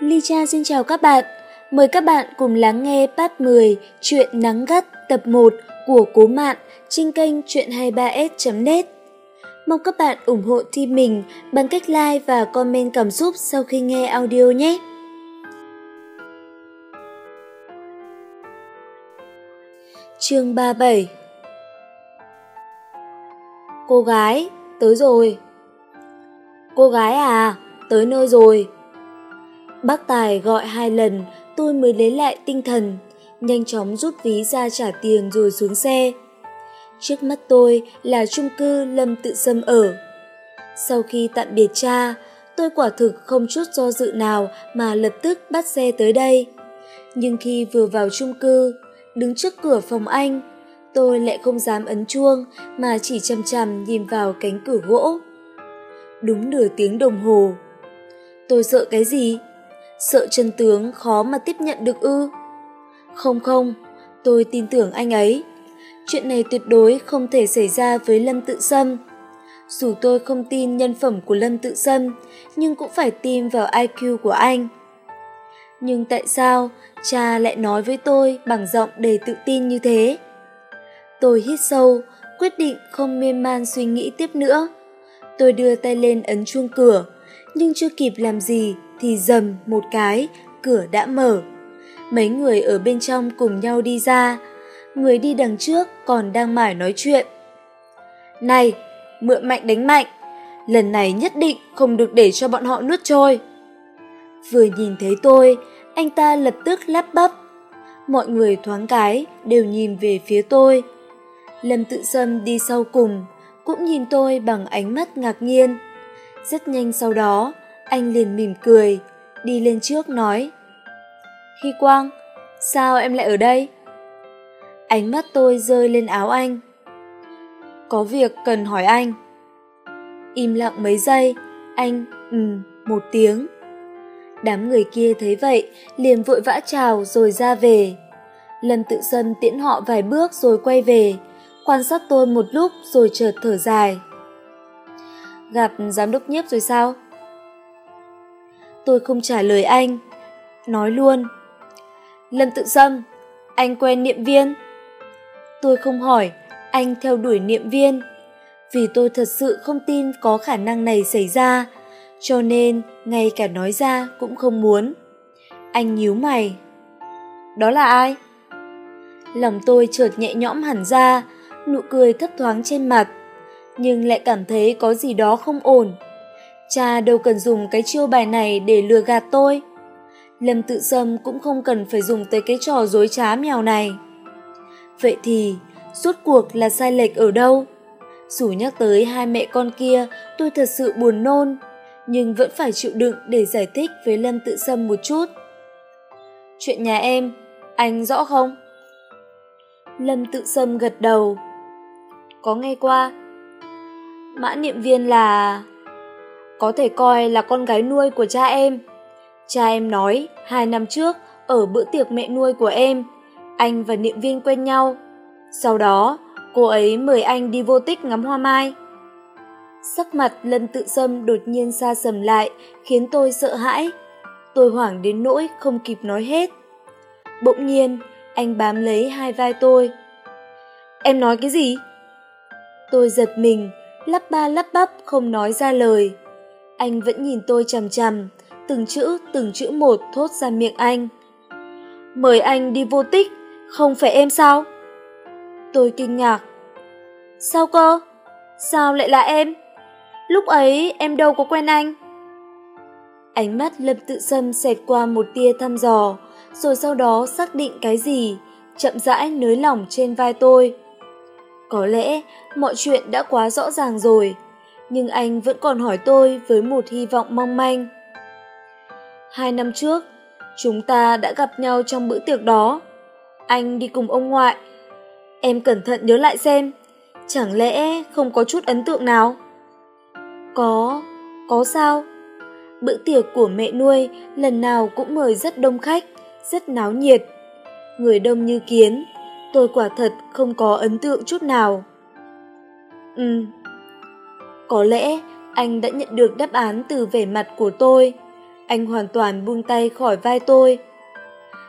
Ly Cha xin chào các bạn. Mời các bạn cùng lắng nghe part 10 Chuyện Nắng Gắt tập 1 của Cố Mạn trên kênh chuyện23s.net. Mong các bạn ủng hộ team mình bằng cách like và comment cảm xúc sau khi nghe audio nhé. Chương 37 Cô gái, tới rồi. Cô gái à, tới nơi rồi. Bác Tài gọi hai lần, tôi mới lấy lại tinh thần, nhanh chóng rút ví ra trả tiền rồi xuống xe. Trước mắt tôi là chung cư Lâm Tự Sâm ở. Sau khi tạm biệt cha, tôi quả thực không chút do dự nào mà lập tức bắt xe tới đây. Nhưng khi vừa vào chung cư, đứng trước cửa phòng anh, tôi lại không dám ấn chuông mà chỉ chăm chăm nhìn vào cánh cửa gỗ. Đúng nửa tiếng đồng hồ. Tôi sợ cái gì? Sợ chân tướng khó mà tiếp nhận được ư? Không không, tôi tin tưởng anh ấy. Chuyện này tuyệt đối không thể xảy ra với Lâm Tự Sâm. Dù tôi không tin nhân phẩm của Lâm Tự Sâm, nhưng cũng phải tin vào IQ của anh. Nhưng tại sao cha lại nói với tôi bằng giọng đầy tự tin như thế? Tôi hít sâu, quyết định không miên man suy nghĩ tiếp nữa. Tôi đưa tay lên ấn chuông cửa, nhưng chưa kịp làm gì thì dầm một cái, cửa đã mở. Mấy người ở bên trong cùng nhau đi ra, người đi đằng trước còn đang mải nói chuyện. Này, mượn mạnh đánh mạnh, lần này nhất định không được để cho bọn họ nuốt trôi. Vừa nhìn thấy tôi, anh ta lập tức lắp bắp. Mọi người thoáng cái đều nhìn về phía tôi. Lâm tự sâm đi sau cùng, cũng nhìn tôi bằng ánh mắt ngạc nhiên. Rất nhanh sau đó, anh liền mỉm cười, đi lên trước nói. Hy Quang, sao em lại ở đây? Ánh mắt tôi rơi lên áo anh. Có việc cần hỏi anh. Im lặng mấy giây, anh ừ một tiếng. Đám người kia thấy vậy, liền vội vã chào rồi ra về. Lâm tự sân tiễn họ vài bước rồi quay về, quan sát tôi một lúc rồi chợt thở dài. Gặp giám đốc nhiếp rồi sao? Tôi không trả lời anh, nói luôn. Lâm tự sâm, anh quen niệm viên. Tôi không hỏi, anh theo đuổi niệm viên. Vì tôi thật sự không tin có khả năng này xảy ra, cho nên ngay cả nói ra cũng không muốn. Anh nhíu mày. Đó là ai? Lòng tôi chợt nhẹ nhõm hẳn ra, nụ cười thấp thoáng trên mặt, nhưng lại cảm thấy có gì đó không ổn. Cha đâu cần dùng cái chiêu bài này để lừa gạt tôi. Lâm tự sâm cũng không cần phải dùng tới cái trò dối trá mèo này. Vậy thì, rốt cuộc là sai lệch ở đâu? Dù nhắc tới hai mẹ con kia, tôi thật sự buồn nôn, nhưng vẫn phải chịu đựng để giải thích với Lâm tự sâm một chút. Chuyện nhà em, anh rõ không? Lâm tự sâm gật đầu. Có nghe qua. Mã niệm viên là... Có thể coi là con gái nuôi của cha em. Cha em nói, hai năm trước, ở bữa tiệc mẹ nuôi của em, anh và niệm viên quen nhau. Sau đó, cô ấy mời anh đi vô tích ngắm hoa mai. Sắc mặt Lâm tự sâm đột nhiên xa sầm lại, khiến tôi sợ hãi. Tôi hoảng đến nỗi không kịp nói hết. Bỗng nhiên, anh bám lấy hai vai tôi. Em nói cái gì? Tôi giật mình, lắp ba lắp bắp không nói ra lời. Anh vẫn nhìn tôi chằm chằm, từng chữ từng chữ một thốt ra miệng anh. Mời anh đi vô tích, không phải em sao? Tôi kinh ngạc. Sao cơ? Sao lại là em? Lúc ấy em đâu có quen anh. Ánh mắt Lâm Tự Sâm xẹt qua một tia thăm dò, rồi sau đó xác định cái gì, chậm rãi nới lỏng trên vai tôi. Có lẽ mọi chuyện đã quá rõ ràng rồi, nhưng anh vẫn còn hỏi tôi với một hy vọng mong manh. Hai năm trước, chúng ta đã gặp nhau trong bữa tiệc đó. Anh đi cùng ông ngoại. Em cẩn thận nhớ lại xem, chẳng lẽ không có chút ấn tượng nào? Có, có sao? Bữa tiệc của mẹ nuôi lần nào cũng mời rất đông khách, rất náo nhiệt. Người đông như kiến, tôi quả thật không có ấn tượng chút nào. Ừ, có lẽ anh đã nhận được đáp án từ vẻ mặt của tôi. anh hoàn toàn buông tay khỏi vai tôi.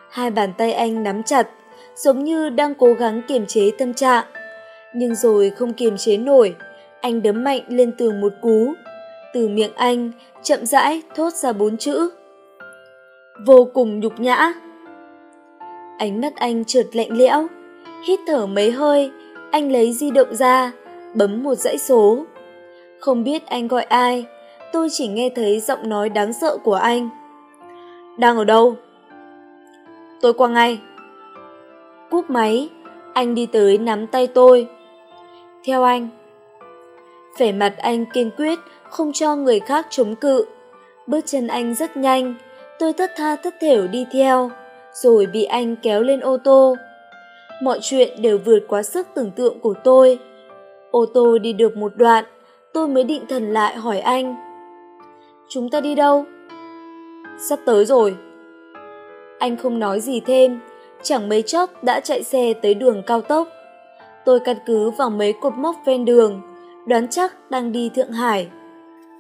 Hai bàn tay anh nắm chặt, giống như đang cố gắng kiềm chế tâm trạng. Nhưng rồi không kiềm chế nổi, anh đấm mạnh lên tường một cú. Từ miệng anh, chậm rãi thốt ra bốn chữ. Vô cùng nhục nhã. Ánh mắt anh trượt lạnh lẽo, hít thở mấy hơi, anh lấy di động ra, bấm một dãy số. Không biết anh gọi ai, tôi chỉ nghe thấy giọng nói đáng sợ của anh. Đang ở đâu? Tôi qua ngay. Cúp máy, anh đi tới nắm tay tôi. Theo anh. Vẻ mặt anh kiên quyết, không cho người khác chống cự. Bước chân anh rất nhanh, tôi thất tha thất thểu đi theo, rồi bị anh kéo lên ô tô. Mọi chuyện đều vượt quá sức tưởng tượng của tôi. Ô tô đi được một đoạn, tôi mới định thần lại hỏi anh. Chúng ta đi đâu? Sắp tới rồi. Anh không nói gì thêm, chẳng mấy chốc đã chạy xe tới đường cao tốc. Tôi căn cứ vào mấy cột mốc ven đường, đoán chắc đang đi Thượng Hải.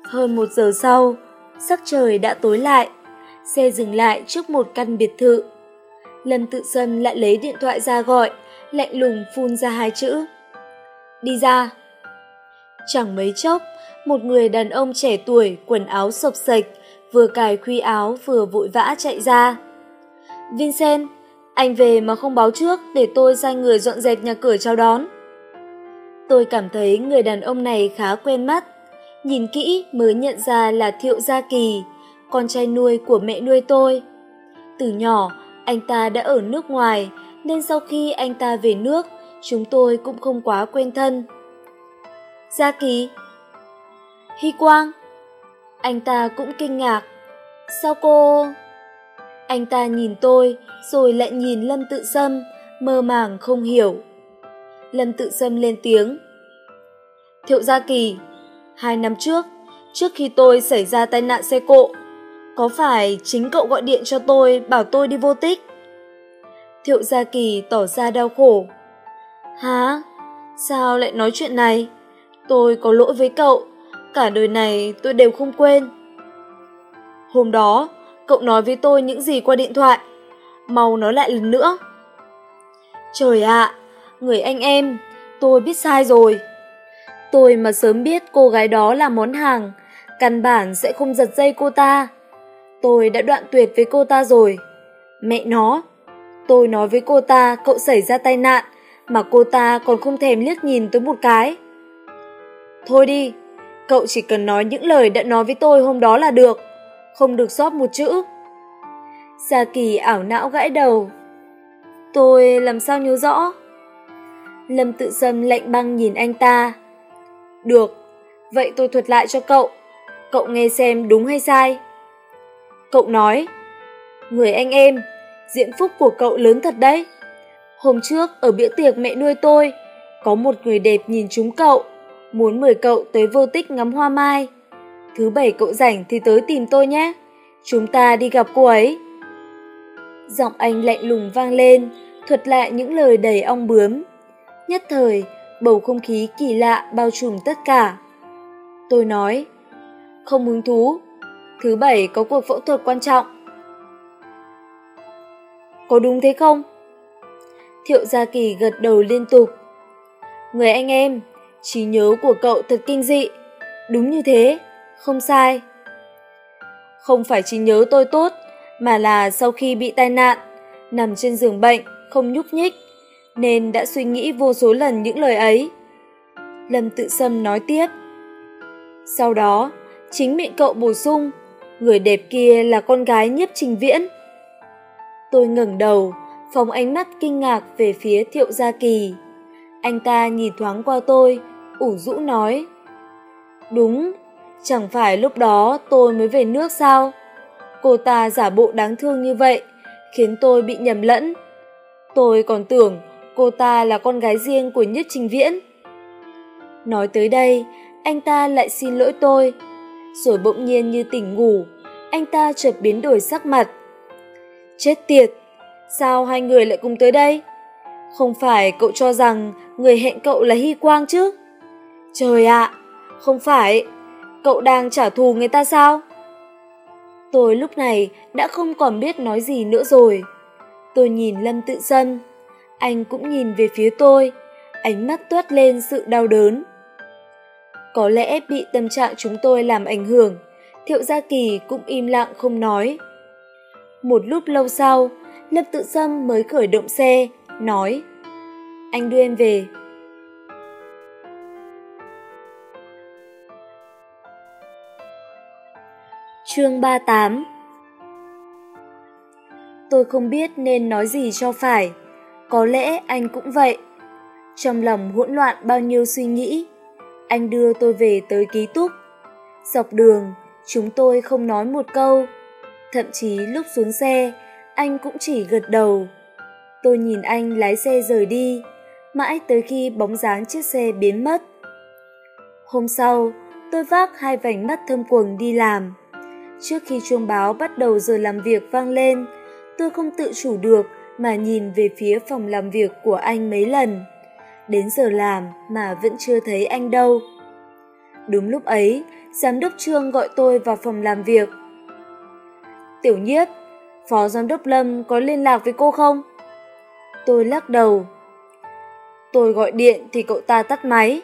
Hơn một giờ sau, sắc trời đã tối lại, xe dừng lại trước một căn biệt thự. Lâm tự sâm lại lấy điện thoại ra gọi, lạnh lùng phun ra hai chữ. Đi ra. Chẳng mấy chốc, một người đàn ông trẻ tuổi quần áo sộc sạch, vừa cài khuy áo vừa vội vã chạy ra. Vincent, anh về mà không báo trước để tôi sai người dọn dẹp nhà cửa chào đón. Tôi cảm thấy người đàn ông này khá quen mắt. Nhìn kỹ mới nhận ra là Thiệu Gia Kỳ, con trai nuôi của mẹ nuôi tôi. Từ nhỏ, anh ta đã ở nước ngoài, nên sau khi anh ta về nước, chúng tôi cũng không quá quen thân. Gia Kỳ Hy Quang Anh ta cũng kinh ngạc. Sao cô... Anh ta nhìn tôi, rồi lại nhìn Lâm Tự Sâm, mơ màng không hiểu. Lâm Tự Sâm lên tiếng. Thiệu Gia Kỳ, hai năm trước, trước khi tôi xảy ra tai nạn xe cộ, có phải chính cậu gọi điện cho tôi bảo tôi đi vô tích? Thiệu Gia Kỳ tỏ ra đau khổ. Hả? Sao lại nói chuyện này? Tôi có lỗi với cậu, cả đời này tôi đều không quên. Hôm đó, cậu nói với tôi những gì qua điện thoại. Mau nói lại lần nữa. Trời ạ, người anh em, tôi biết sai rồi. Tôi mà sớm biết cô gái đó là món hàng, căn bản sẽ không giật dây cô ta. Tôi đã đoạn tuyệt với cô ta rồi. Mẹ nó, tôi nói với cô ta cậu xảy ra tai nạn, mà cô ta còn không thèm liếc nhìn tới một cái. Thôi đi, cậu chỉ cần nói những lời đã nói với tôi hôm đó là được không được sót một chữ. Gia Kỳ ảo não gãi đầu. Tôi làm sao nhớ rõ? Lâm tự dâm lạnh băng nhìn anh ta. Được, vậy tôi thuật lại cho cậu. Cậu nghe xem đúng hay sai. Cậu nói, người anh em, diễn phúc của cậu lớn thật đấy. Hôm trước ở bữa tiệc mẹ nuôi tôi, có một người đẹp nhìn chúng cậu, muốn mời cậu tới vô tích ngắm hoa mai. Thứ bảy cậu rảnh thì tới tìm tôi nhé. Chúng ta đi gặp cô ấy. Giọng anh lạnh lùng vang lên, thuật lại những lời đầy ong bướm. Nhất thời, bầu không khí kỳ lạ bao trùm tất cả. Tôi nói, không hứng thú, thứ bảy có cuộc phẫu thuật quan trọng. Có đúng thế không? Thiệu Gia Kỳ gật đầu liên tục. Người anh em, trí nhớ của cậu thật kinh dị. Đúng như thế không sai. Không phải trí nhớ tôi tốt, mà là sau khi bị tai nạn, nằm trên giường bệnh, không nhúc nhích, nên đã suy nghĩ vô số lần những lời ấy. Lâm tự sâm nói tiếp. Sau đó, chính miệng cậu bổ sung, người đẹp kia là con gái nhiếp trình viễn. Tôi ngẩng đầu, phóng ánh mắt kinh ngạc về phía thiệu gia kỳ. Anh ta nhìn thoáng qua tôi, ủ rũ nói. Đúng, Chẳng phải lúc đó tôi mới về nước sao? Cô ta giả bộ đáng thương như vậy, khiến tôi bị nhầm lẫn. Tôi còn tưởng cô ta là con gái riêng của Nhất Trình Viễn. Nói tới đây, anh ta lại xin lỗi tôi. Rồi bỗng nhiên như tỉnh ngủ, anh ta chợt biến đổi sắc mặt. Chết tiệt, sao hai người lại cùng tới đây? Không phải cậu cho rằng người hẹn cậu là Hy Quang chứ? Trời ạ, không phải, cậu đang trả thù người ta sao? tôi lúc này đã không còn biết nói gì nữa rồi. Tôi nhìn lâm tự sâm anh cũng nhìn về phía tôi ánh mắt toát lên sự đau đớn. Có lẽ bị tâm trạng chúng tôi làm ảnh hưởng thiệu gia kỳ cũng im lặng không nói. Một lúc lâu sau lâm tự sâm mới khởi động xe nói anh đưa em về. Chương ba tám. Tôi không biết nên nói gì cho phải. Có lẽ anh cũng vậy. Trong lòng hỗn loạn bao nhiêu suy nghĩ, anh đưa tôi về tới ký túc. Dọc đường, chúng tôi không nói một câu. Thậm chí lúc xuống xe, anh cũng chỉ gật đầu. Tôi nhìn anh lái xe rời đi, mãi tới khi bóng dáng chiếc xe biến mất. Hôm sau, tôi vác hai vành mắt thâm quầng đi làm trước khi chuông báo bắt đầu giờ làm việc vang lên, tôi không tự chủ được mà nhìn về phía phòng làm việc của anh mấy lần. Đến giờ làm mà vẫn chưa thấy anh đâu. Đúng lúc ấy, giám đốc trương gọi tôi vào phòng làm việc. Tiểu nhiếp, phó giám đốc lâm có liên lạc với cô không? Tôi lắc đầu. Tôi gọi điện thì cậu ta tắt máy.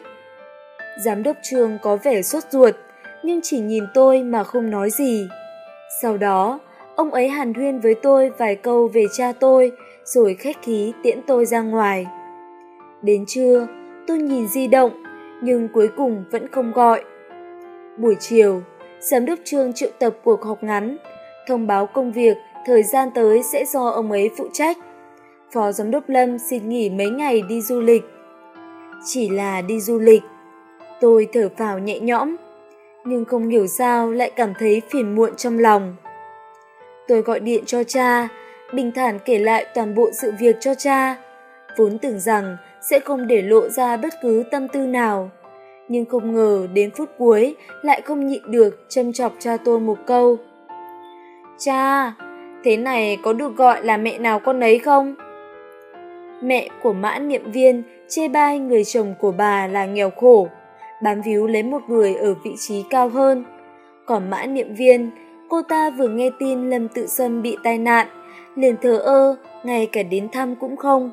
Giám đốc trương có vẻ sốt ruột nhưng chỉ nhìn tôi mà không nói gì. Sau đó, ông ấy hàn huyên với tôi vài câu về cha tôi, rồi khách khí tiễn tôi ra ngoài. Đến trưa, tôi nhìn di động, nhưng cuối cùng vẫn không gọi. Buổi chiều, giám đốc trương triệu tập cuộc họp ngắn, thông báo công việc thời gian tới sẽ do ông ấy phụ trách. Phó giám đốc lâm xin nghỉ mấy ngày đi du lịch. Chỉ là đi du lịch, tôi thở phào nhẹ nhõm nhưng không hiểu sao lại cảm thấy phiền muộn trong lòng. Tôi gọi điện cho cha, bình thản kể lại toàn bộ sự việc cho cha, vốn tưởng rằng sẽ không để lộ ra bất cứ tâm tư nào. Nhưng không ngờ đến phút cuối lại không nhịn được châm chọc cha tôi một câu. Cha, thế này có được gọi là mẹ nào con ấy không? Mẹ của mãn niệm viên chê bai người chồng của bà là nghèo khổ bám víu lấy một người ở vị trí cao hơn. Còn mã niệm viên, cô ta vừa nghe tin lâm tự sâm bị tai nạn, liền thờ ơ, ngay cả đến thăm cũng không.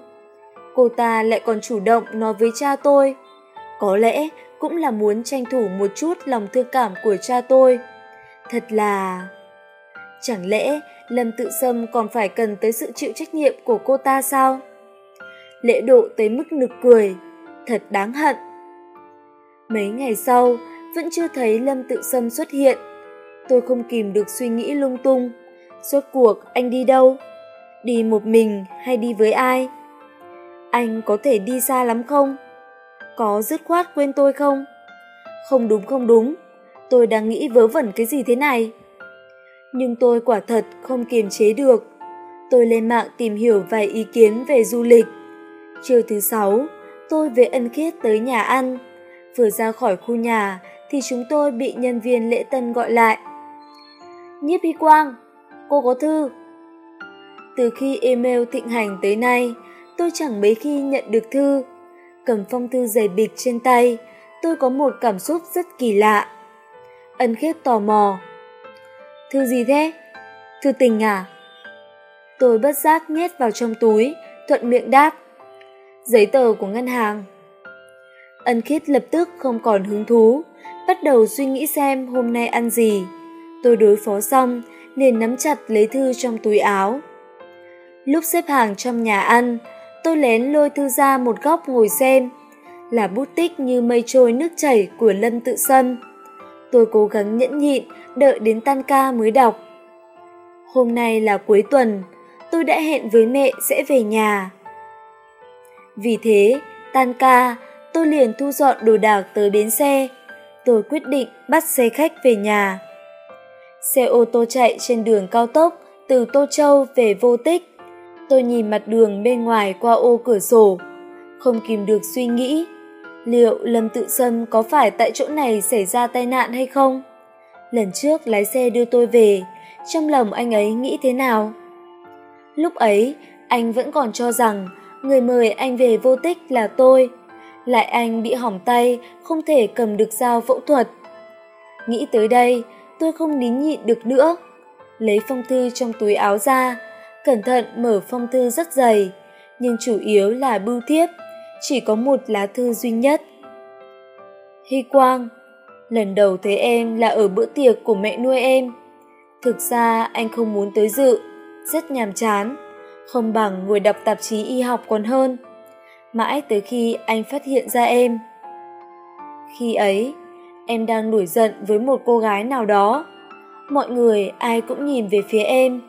Cô ta lại còn chủ động nói với cha tôi, có lẽ cũng là muốn tranh thủ một chút lòng thương cảm của cha tôi. Thật là chẳng lẽ lâm tự sâm còn phải cần tới sự chịu trách nhiệm của cô ta sao? Lễ độ tới mức nực cười. Thật đáng hận mấy ngày sau, vẫn chưa thấy lâm tự sâm xuất hiện. Tôi không kìm được suy nghĩ lung tung. Rốt cuộc, anh đi đâu? Đi một mình hay đi với ai? Anh có thể đi xa lắm không? Có dứt khoát quên tôi không? Không đúng không đúng. Tôi đang nghĩ vớ vẩn cái gì thế này? Nhưng tôi quả thật không kiềm chế được. Tôi lên mạng tìm hiểu vài ý kiến về du lịch. Chiều thứ sáu, tôi về ân khiết tới nhà ăn vừa ra khỏi khu nhà thì chúng tôi bị nhân viên lễ tân gọi lại. Nhiếp hy quang, cô có thư. Từ khi email thịnh hành tới nay, tôi chẳng mấy khi nhận được thư. Cầm phong thư dày bịch trên tay, tôi có một cảm xúc rất kỳ lạ. Ân khiết tò mò. Thư gì thế? Thư tình à? Tôi bất giác nhét vào trong túi, thuận miệng đáp. Giấy tờ của ngân hàng ân khiết lập tức không còn hứng thú, bắt đầu suy nghĩ xem hôm nay ăn gì. Tôi đối phó xong, liền nắm chặt lấy thư trong túi áo. Lúc xếp hàng trong nhà ăn, tôi lén lôi thư ra một góc ngồi xem, là bút tích như mây trôi nước chảy của lâm tự sâm. Tôi cố gắng nhẫn nhịn, đợi đến tan ca mới đọc. Hôm nay là cuối tuần, tôi đã hẹn với mẹ sẽ về nhà. Vì thế, tan ca tôi liền thu dọn đồ đạc tới bến xe. Tôi quyết định bắt xe khách về nhà. Xe ô tô chạy trên đường cao tốc từ tô châu về vô tích. Tôi nhìn mặt đường bên ngoài qua ô cửa sổ. Không kìm được suy nghĩ, liệu lâm tự sâm có phải tại chỗ này xảy ra tai nạn hay không? Lần trước lái xe đưa tôi về, trong lòng anh ấy nghĩ thế nào? Lúc ấy, anh vẫn còn cho rằng người mời anh về vô tích là tôi lại anh bị hỏng tay, không thể cầm được dao phẫu thuật. Nghĩ tới đây, tôi không nín nhịn được nữa. Lấy phong thư trong túi áo ra, cẩn thận mở phong thư rất dày, nhưng chủ yếu là bưu thiếp, chỉ có một lá thư duy nhất. Hy quang, lần đầu thấy em là ở bữa tiệc của mẹ nuôi em. Thực ra anh không muốn tới dự, rất nhàm chán, không bằng ngồi đọc tạp chí y học còn hơn mãi tới khi anh phát hiện ra em. Khi ấy, em đang nổi giận với một cô gái nào đó. Mọi người, ai cũng nhìn về phía em.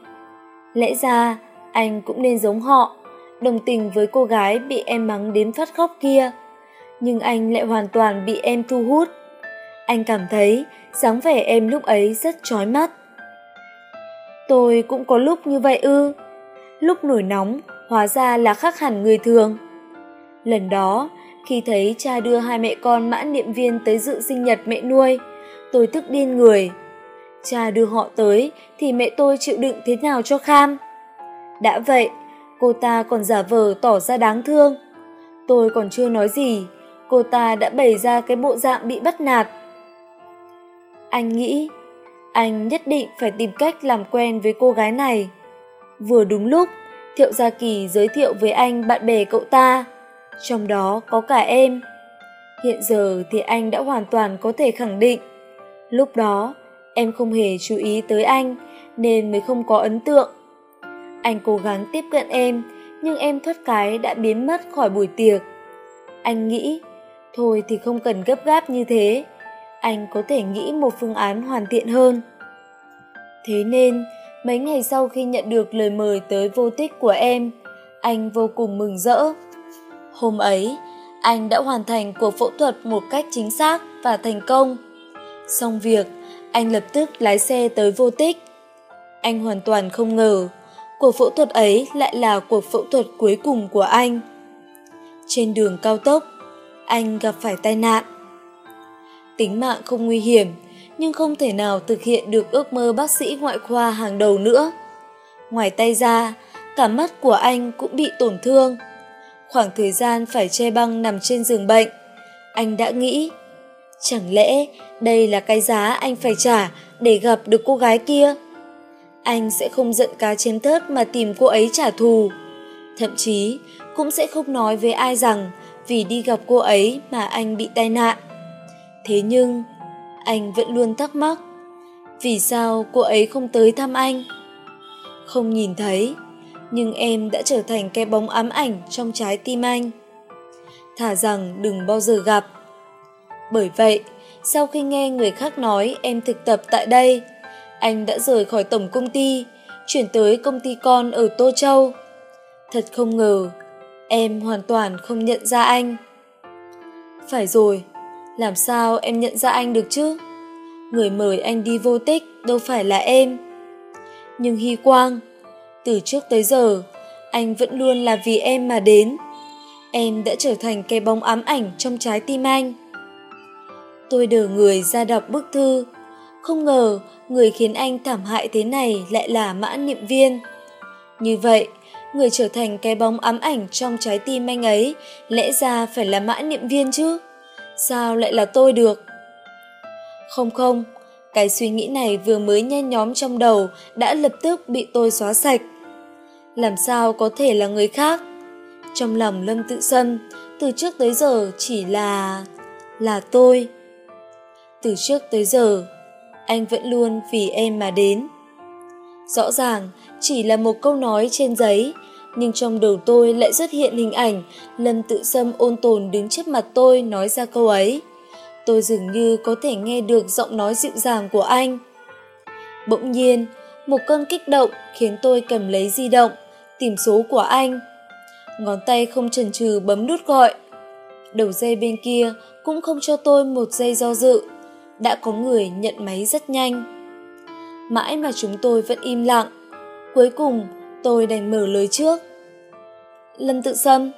Lẽ ra, anh cũng nên giống họ, đồng tình với cô gái bị em mắng đến phát khóc kia. Nhưng anh lại hoàn toàn bị em thu hút. Anh cảm thấy dáng vẻ em lúc ấy rất trói mắt. Tôi cũng có lúc như vậy ư. Lúc nổi nóng, hóa ra là khác hẳn người thường lần đó, khi thấy cha đưa hai mẹ con mãn niệm viên tới dự sinh nhật mẹ nuôi, tôi tức điên người. Cha đưa họ tới thì mẹ tôi chịu đựng thế nào cho kham? Đã vậy, cô ta còn giả vờ tỏ ra đáng thương. Tôi còn chưa nói gì, cô ta đã bày ra cái bộ dạng bị bắt nạt. Anh nghĩ, anh nhất định phải tìm cách làm quen với cô gái này. Vừa đúng lúc, thiệu gia kỳ giới thiệu với anh bạn bè cậu ta trong đó có cả em. Hiện giờ thì anh đã hoàn toàn có thể khẳng định. Lúc đó, em không hề chú ý tới anh, nên mới không có ấn tượng. Anh cố gắng tiếp cận em, nhưng em thoát cái đã biến mất khỏi buổi tiệc. Anh nghĩ, thôi thì không cần gấp gáp như thế, anh có thể nghĩ một phương án hoàn thiện hơn. Thế nên, mấy ngày sau khi nhận được lời mời tới vô tích của em, anh vô cùng mừng rỡ hôm ấy, anh đã hoàn thành cuộc phẫu thuật một cách chính xác và thành công. Xong việc, anh lập tức lái xe tới vô tích. Anh hoàn toàn không ngờ, cuộc phẫu thuật ấy lại là cuộc phẫu thuật cuối cùng của anh. Trên đường cao tốc, anh gặp phải tai nạn. Tính mạng không nguy hiểm, nhưng không thể nào thực hiện được ước mơ bác sĩ ngoại khoa hàng đầu nữa. Ngoài tay ra, cả mắt của anh cũng bị tổn thương khoảng thời gian phải che băng nằm trên giường bệnh. Anh đã nghĩ, chẳng lẽ đây là cái giá anh phải trả để gặp được cô gái kia? Anh sẽ không giận cá chém thớt mà tìm cô ấy trả thù. Thậm chí cũng sẽ không nói với ai rằng vì đi gặp cô ấy mà anh bị tai nạn. Thế nhưng anh vẫn luôn thắc mắc, vì sao cô ấy không tới thăm anh? Không nhìn thấy nhưng em đã trở thành cái bóng ám ảnh trong trái tim anh. Thả rằng đừng bao giờ gặp. Bởi vậy, sau khi nghe người khác nói em thực tập tại đây, anh đã rời khỏi tổng công ty, chuyển tới công ty con ở tô châu. Thật không ngờ, em hoàn toàn không nhận ra anh. Phải rồi, làm sao em nhận ra anh được chứ? Người mời anh đi vô tích đâu phải là em. Nhưng hy quang từ trước tới giờ. Anh vẫn luôn là vì em mà đến. Em đã trở thành cái bóng ám ảnh trong trái tim anh. Tôi đờ người ra đọc bức thư. Không ngờ người khiến anh thảm hại thế này lại là mã niệm viên. Như vậy, người trở thành cái bóng ám ảnh trong trái tim anh ấy lẽ ra phải là mã niệm viên chứ? Sao lại là tôi được? Không không, cái suy nghĩ này vừa mới nhen nhóm trong đầu đã lập tức bị tôi xóa sạch làm sao có thể là người khác? Trong lòng lâm tự sân từ trước tới giờ chỉ là là tôi. Từ trước tới giờ, anh vẫn luôn vì em mà đến. Rõ ràng, chỉ là một câu nói trên giấy, nhưng trong đầu tôi lại xuất hiện hình ảnh lâm tự sâm ôn tồn đứng trước mặt tôi nói ra câu ấy. Tôi dường như có thể nghe được giọng nói dịu dàng của anh. Bỗng nhiên, một cơn kích động khiến tôi cầm lấy di động tìm số của anh. Ngón tay không chần chừ bấm nút gọi. Đầu dây bên kia cũng không cho tôi một giây do dự. Đã có người nhận máy rất nhanh. Mãi mà chúng tôi vẫn im lặng, cuối cùng tôi đành mở lời trước. Lâm tự sâm,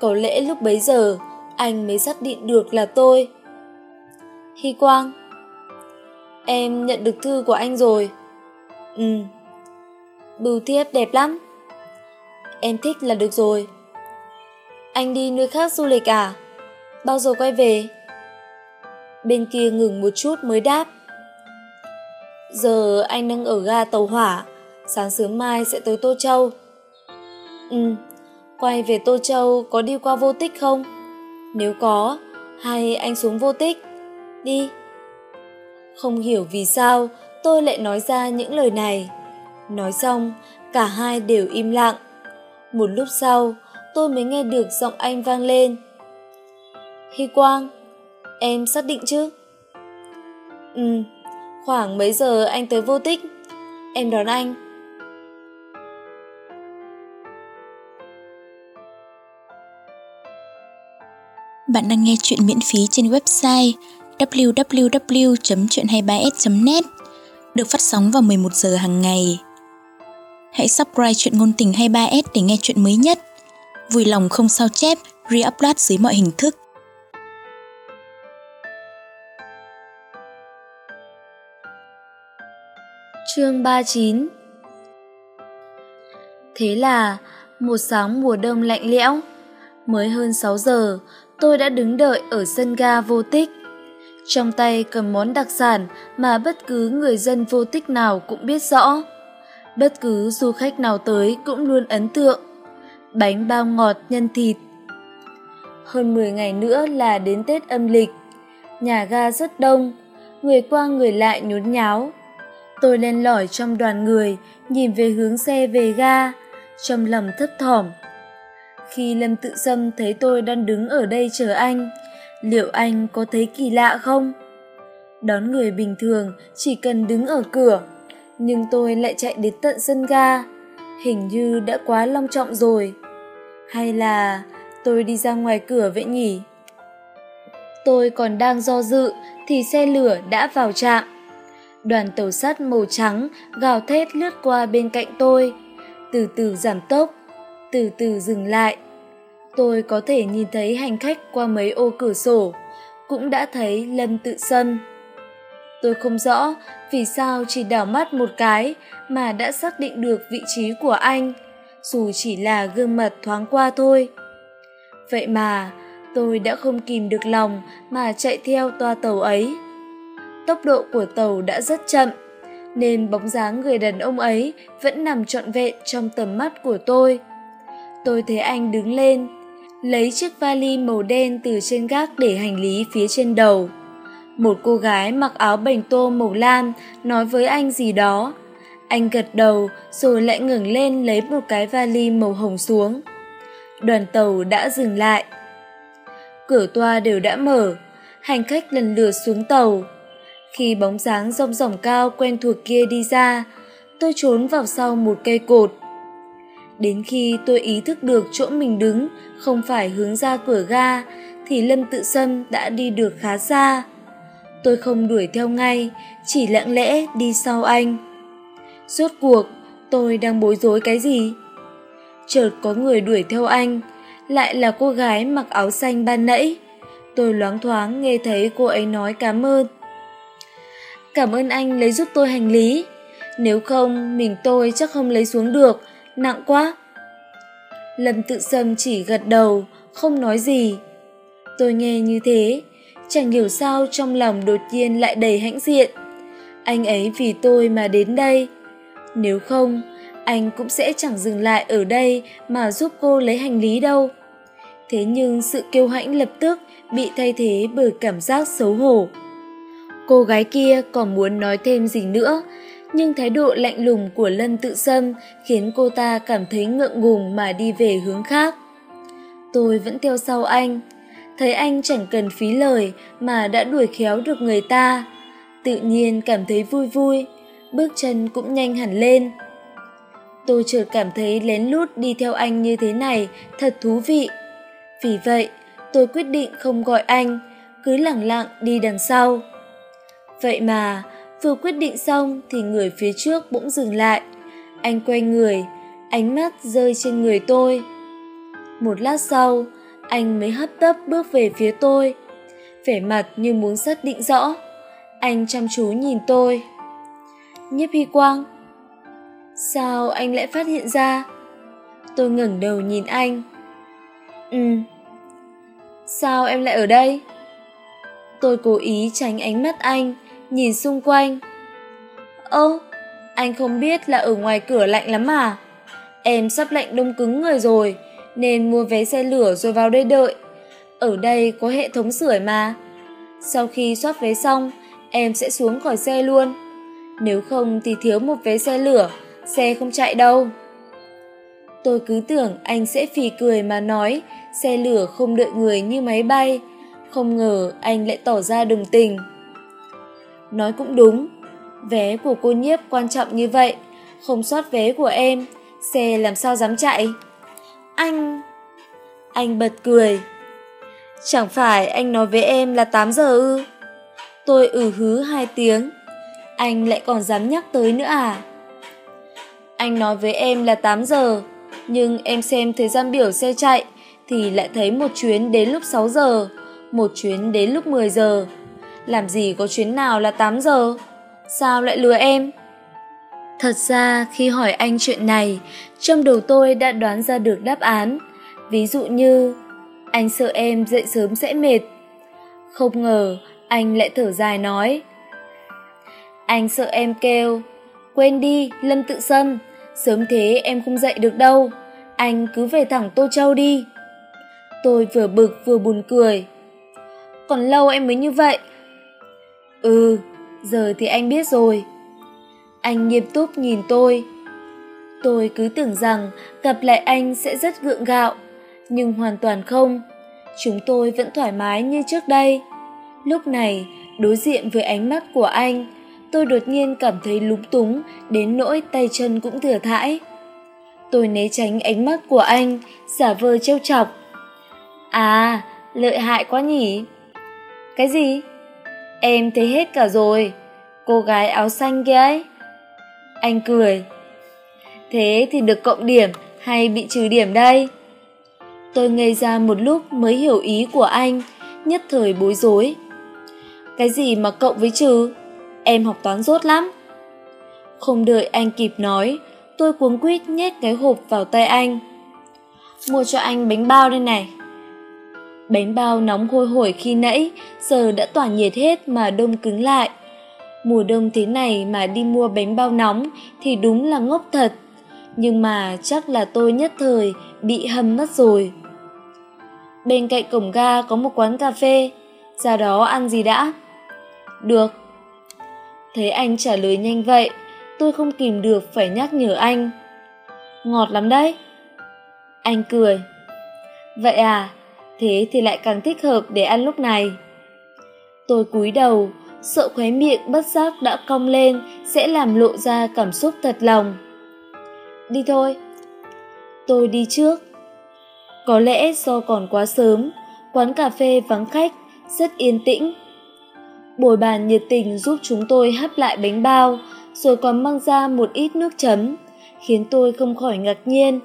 có lẽ lúc bấy giờ anh mới xác định được là tôi. Hy quang, em nhận được thư của anh rồi. Ừ bưu thiếp đẹp lắm em thích là được rồi anh đi nơi khác du lịch à bao giờ quay về bên kia ngừng một chút mới đáp Giờ anh đang ở ga tàu hỏa, sáng sớm mai sẽ tới Tô Châu. Ừ, quay về Tô Châu có đi qua vô tích không? Nếu có, hay anh xuống vô tích? Đi. Không hiểu vì sao tôi lại nói ra những lời này. Nói xong, cả hai đều im lặng. Một lúc sau, tôi mới nghe được giọng anh vang lên. Hy Quang, em xác định chứ? Ừ, khoảng mấy giờ anh tới vô tích? Em đón anh. Bạn đang nghe chuyện miễn phí trên website www.chuyện23s.net được phát sóng vào 11 giờ hàng ngày. Hãy subscribe chuyện ngôn tình 23s để nghe chuyện mới nhất. Vui lòng không sao chép, re-upload dưới mọi hình thức. Chương 39 Thế là, một sáng mùa đông lạnh lẽo, mới hơn 6 giờ, tôi đã đứng đợi ở sân ga vô tích. Trong tay cầm món đặc sản mà bất cứ người dân vô tích nào cũng biết rõ. Bất cứ du khách nào tới cũng luôn ấn tượng. Bánh bao ngọt nhân thịt. Hơn 10 ngày nữa là đến Tết âm lịch. Nhà ga rất đông, người qua người lại nhốn nháo. Tôi lên lỏi trong đoàn người, nhìn về hướng xe về ga, trong lòng thấp thỏm. Khi Lâm Tự Sâm thấy tôi đang đứng ở đây chờ anh, liệu anh có thấy kỳ lạ không? Đón người bình thường chỉ cần đứng ở cửa, nhưng tôi lại chạy đến tận sân ga, hình như đã quá long trọng rồi. Hay là tôi đi ra ngoài cửa vậy nhỉ? Tôi còn đang do dự thì xe lửa đã vào trạm. Đoàn tàu sắt màu trắng gào thét lướt qua bên cạnh tôi, từ từ giảm tốc, từ từ dừng lại. Tôi có thể nhìn thấy hành khách qua mấy ô cửa sổ, cũng đã thấy Lâm Tự Sâm. Tôi không rõ vì sao chỉ đảo mắt một cái mà đã xác định được vị trí của anh, dù chỉ là gương mặt thoáng qua thôi. Vậy mà, tôi đã không kìm được lòng mà chạy theo toa tàu ấy. Tốc độ của tàu đã rất chậm, nên bóng dáng người đàn ông ấy vẫn nằm trọn vẹn trong tầm mắt của tôi. Tôi thấy anh đứng lên, lấy chiếc vali màu đen từ trên gác để hành lý phía trên đầu. Một cô gái mặc áo bành tô màu lam nói với anh gì đó. Anh gật đầu rồi lại ngẩng lên lấy một cái vali màu hồng xuống. Đoàn tàu đã dừng lại. Cửa toa đều đã mở, hành khách lần lượt xuống tàu. Khi bóng dáng rong ròng cao quen thuộc kia đi ra, tôi trốn vào sau một cây cột. Đến khi tôi ý thức được chỗ mình đứng không phải hướng ra cửa ga, thì Lâm Tự Sâm đã đi được khá xa. Tôi không đuổi theo ngay, chỉ lặng lẽ đi sau anh. Rốt cuộc, tôi đang bối rối cái gì? Chợt có người đuổi theo anh, lại là cô gái mặc áo xanh ban nãy. Tôi loáng thoáng nghe thấy cô ấy nói cảm ơn. Cảm ơn anh lấy giúp tôi hành lý. Nếu không, mình tôi chắc không lấy xuống được, nặng quá. Lâm tự sâm chỉ gật đầu, không nói gì. Tôi nghe như thế, chẳng hiểu sao trong lòng đột nhiên lại đầy hãnh diện. Anh ấy vì tôi mà đến đây. Nếu không, anh cũng sẽ chẳng dừng lại ở đây mà giúp cô lấy hành lý đâu. Thế nhưng sự kiêu hãnh lập tức bị thay thế bởi cảm giác xấu hổ. Cô gái kia còn muốn nói thêm gì nữa, nhưng thái độ lạnh lùng của Lân Tự Sâm khiến cô ta cảm thấy ngượng ngùng mà đi về hướng khác. Tôi vẫn theo sau anh, thấy anh chẳng cần phí lời mà đã đuổi khéo được người ta, tự nhiên cảm thấy vui vui, bước chân cũng nhanh hẳn lên. Tôi chợt cảm thấy lén lút đi theo anh như thế này thật thú vị. Vì vậy, tôi quyết định không gọi anh, cứ lẳng lặng đi đằng sau. Vậy mà, vừa quyết định xong thì người phía trước bỗng dừng lại. Anh quay người, ánh mắt rơi trên người tôi. Một lát sau, anh mới hấp tấp bước về phía tôi. Vẻ mặt như muốn xác định rõ. Anh chăm chú nhìn tôi. Nhiếp Hy Quang. Sao anh lại phát hiện ra? Tôi ngẩng đầu nhìn anh. Ừ. Sao em lại ở đây? Tôi cố ý tránh ánh mắt anh, nhìn xung quanh. Ơ, anh không biết là ở ngoài cửa lạnh lắm à? Em sắp lạnh đông cứng người rồi, nên mua vé xe lửa rồi vào đây đợi. Ở đây có hệ thống sưởi mà. Sau khi soát vé xong, em sẽ xuống khỏi xe luôn. Nếu không thì thiếu một vé xe lửa, xe không chạy đâu. Tôi cứ tưởng anh sẽ phì cười mà nói xe lửa không đợi người như máy bay. Không ngờ anh lại tỏ ra đồng tình. Nói cũng đúng, vé của cô nhiếp quan trọng như vậy, không soát vé của em, xe làm sao dám chạy. Anh... Anh bật cười. Chẳng phải anh nói với em là 8 giờ ư? Tôi ử hứ hai tiếng. Anh lại còn dám nhắc tới nữa à? Anh nói với em là 8 giờ, nhưng em xem thời gian biểu xe chạy thì lại thấy một chuyến đến lúc 6 giờ, một chuyến đến lúc 10 giờ. Làm gì có chuyến nào là 8 giờ? Sao lại lừa em? Thật ra khi hỏi anh chuyện này, trong đầu tôi đã đoán ra được đáp án. Ví dụ như, anh sợ em dậy sớm sẽ mệt. Không ngờ, anh lại thở dài nói. Anh sợ em kêu, quên đi, Lâm tự xâm, sớm thế em không dậy được đâu, anh cứ về thẳng Tô Châu đi. Tôi vừa bực vừa buồn cười. Còn lâu em mới như vậy. Ừ, giờ thì anh biết rồi. Anh nghiêm túc nhìn tôi. Tôi cứ tưởng rằng gặp lại anh sẽ rất gượng gạo, nhưng hoàn toàn không. Chúng tôi vẫn thoải mái như trước đây. Lúc này, đối diện với ánh mắt của anh, tôi đột nhiên cảm thấy lúng túng đến nỗi tay chân cũng thừa thãi. Tôi né tránh ánh mắt của anh, giả vờ trêu chọc. À, lợi hại quá nhỉ? Cái gì? Em thấy hết cả rồi, cô gái áo xanh kia ấy. Anh cười. Thế thì được cộng điểm hay bị trừ điểm đây? Tôi ngây ra một lúc mới hiểu ý của anh, nhất thời bối rối. Cái gì mà cộng với trừ? Em học toán dốt lắm. Không đợi anh kịp nói, tôi cuống quýt nhét cái hộp vào tay anh. Mua cho anh bánh bao đây này. Bánh bao nóng hôi hổi khi nãy, giờ đã tỏa nhiệt hết mà đông cứng lại. Mùa đông thế này mà đi mua bánh bao nóng thì đúng là ngốc thật. Nhưng mà chắc là tôi nhất thời bị hâm mất rồi. Bên cạnh cổng ga có một quán cà phê, ra đó ăn gì đã? Được. Thấy anh trả lời nhanh vậy, tôi không kìm được phải nhắc nhở anh. Ngọt lắm đấy. Anh cười. Vậy à, thế thì lại càng thích hợp để ăn lúc này. Tôi cúi đầu, sợ khóe miệng bất giác đã cong lên sẽ làm lộ ra cảm xúc thật lòng. Đi thôi. Tôi đi trước. Có lẽ do còn quá sớm, quán cà phê vắng khách, rất yên tĩnh. Bồi bàn nhiệt tình giúp chúng tôi hấp lại bánh bao, rồi còn mang ra một ít nước chấm, khiến tôi không khỏi ngạc nhiên.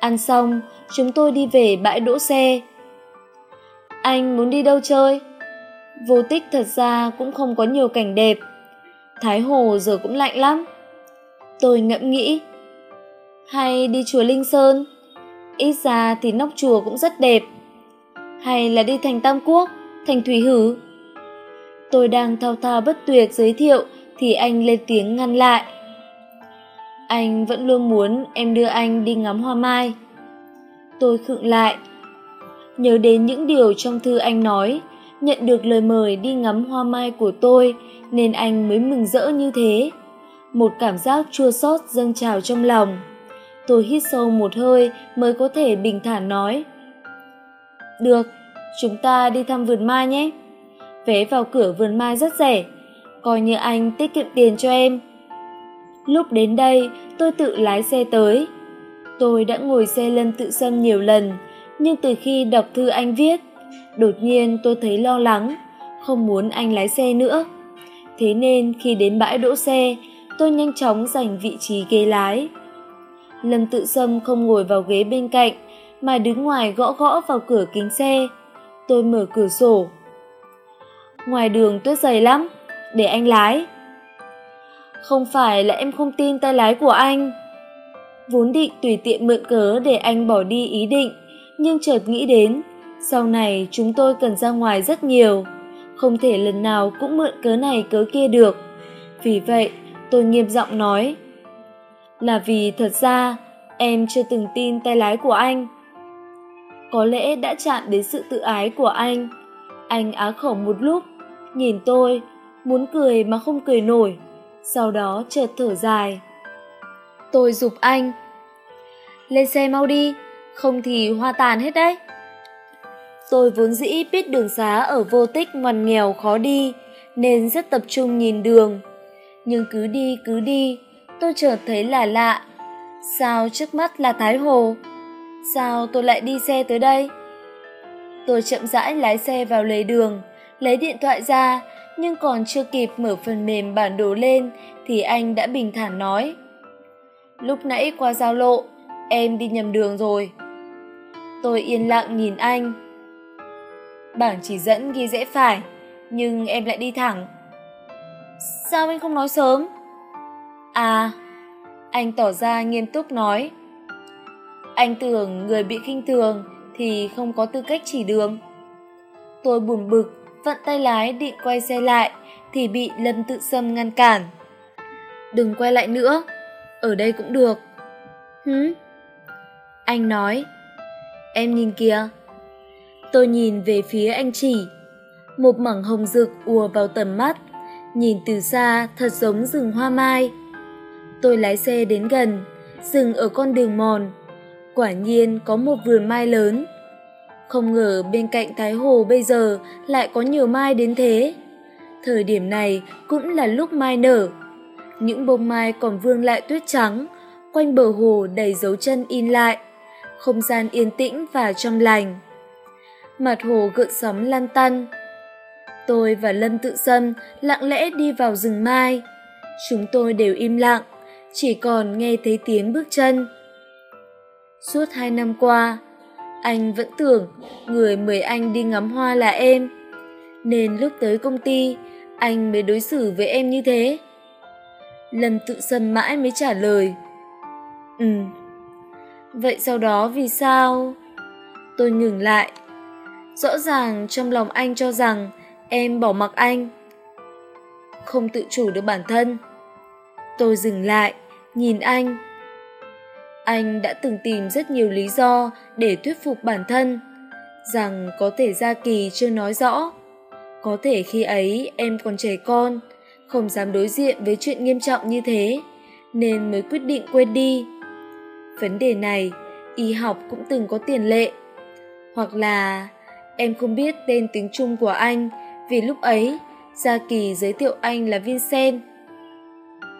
Ăn xong, chúng tôi đi về bãi đỗ xe. Anh muốn đi đâu chơi? Vô tích thật ra cũng không có nhiều cảnh đẹp. Thái Hồ giờ cũng lạnh lắm. Tôi ngẫm nghĩ. Hay đi chùa Linh Sơn? Ít ra thì nóc chùa cũng rất đẹp. Hay là đi thành Tam Quốc, thành Thủy Hử? Tôi đang thao thao bất tuyệt giới thiệu thì anh lên tiếng ngăn lại. Anh vẫn luôn muốn em đưa anh đi ngắm hoa mai. Tôi khựng lại. Nhớ đến những điều trong thư anh nói, nhận được lời mời đi ngắm hoa mai của tôi nên anh mới mừng rỡ như thế. Một cảm giác chua xót dâng trào trong lòng. Tôi hít sâu một hơi mới có thể bình thản nói. Được, chúng ta đi thăm vườn mai nhé. Vé vào cửa vườn mai rất rẻ, coi như anh tiết kiệm tiền cho em. Lúc đến đây, tôi tự lái xe tới. Tôi đã ngồi xe lân tự xâm nhiều lần, nhưng từ khi đọc thư anh viết, đột nhiên tôi thấy lo lắng, không muốn anh lái xe nữa. Thế nên khi đến bãi đỗ xe, tôi nhanh chóng giành vị trí ghế lái. Lâm tự sâm không ngồi vào ghế bên cạnh, mà đứng ngoài gõ gõ vào cửa kính xe. Tôi mở cửa sổ. Ngoài đường tuyết dày lắm, để anh lái. Không phải là em không tin tay lái của anh. Vốn định tùy tiện mượn cớ để anh bỏ đi ý định, nhưng chợt nghĩ đến, sau này chúng tôi cần ra ngoài rất nhiều, không thể lần nào cũng mượn cớ này cớ kia được. Vì vậy, tôi nghiêm giọng nói là vì thật ra em chưa từng tin tay lái của anh. Có lẽ đã chạm đến sự tự ái của anh. Anh á khẩu một lúc nhìn tôi muốn cười mà không cười nổi sau đó chợt thở dài. Tôi giục anh lên xe mau đi không thì hoa tàn hết đấy tôi vốn dĩ biết đường xá ở vô tích ngoằn nghèo khó đi, nên rất tập trung nhìn đường. Nhưng cứ đi cứ đi, tôi chợt thấy là lạ. Sao trước mắt là thái hồ? Sao tôi lại đi xe tới đây? Tôi chậm rãi lái xe vào lề đường, lấy điện thoại ra, nhưng còn chưa kịp mở phần mềm bản đồ lên thì anh đã bình thản nói. Lúc nãy qua giao lộ, em đi nhầm đường rồi. Tôi yên lặng nhìn anh bảng chỉ dẫn ghi rẽ phải, nhưng em lại đi thẳng. Sao anh không nói sớm? À anh tỏ ra nghiêm túc nói. Anh tưởng người bị khinh thường thì không có tư cách chỉ đường. Tôi buồn bực vặn tay lái định quay xe lại thì bị lâm tự sâm ngăn cản. Đừng quay lại nữa, ở đây cũng được. Hứ anh nói. Em nhìn kìa tôi nhìn về phía anh chỉ. Một mảng hồng rực ùa vào tầm mắt. Nhìn từ xa, thật giống rừng hoa mai. Tôi lái xe đến gần, dừng ở con đường mòn. Quả nhiên có một vườn mai lớn. Không ngờ bên cạnh thái hồ bây giờ lại có nhiều mai đến thế. Thời điểm này cũng là lúc mai nở. Những bông mai còn vương lại tuyết trắng, quanh bờ hồ đầy dấu chân in lại. Không gian yên tĩnh và trong lành mặt hồ gợn sóng lan tăn. Tôi và lâm tự sâm lặng lẽ đi vào rừng mai. Chúng tôi đều im lặng, chỉ còn nghe thấy tiếng bước chân. Suốt hai năm qua, anh vẫn tưởng người mời anh đi ngắm hoa là em. Nên lúc tới công ty, anh mới đối xử với em như thế. Lâm tự sâm mãi mới trả lời ừ. Vậy sau đó vì sao? Tôi ngừng lại rõ ràng trong lòng anh cho rằng em bỏ mặc anh, không tự chủ được bản thân. Tôi dừng lại, nhìn anh. Anh đã từng tìm rất nhiều lý do để thuyết phục bản thân rằng có thể gia kỳ chưa nói rõ. Có thể khi ấy em còn trẻ con, không dám đối diện với chuyện nghiêm trọng như thế, nên mới quyết định quên đi. Vấn đề này, y học cũng từng có tiền lệ, hoặc là em không biết tên tiếng trung của anh, vì lúc ấy, gia kỳ giới thiệu anh là vincent.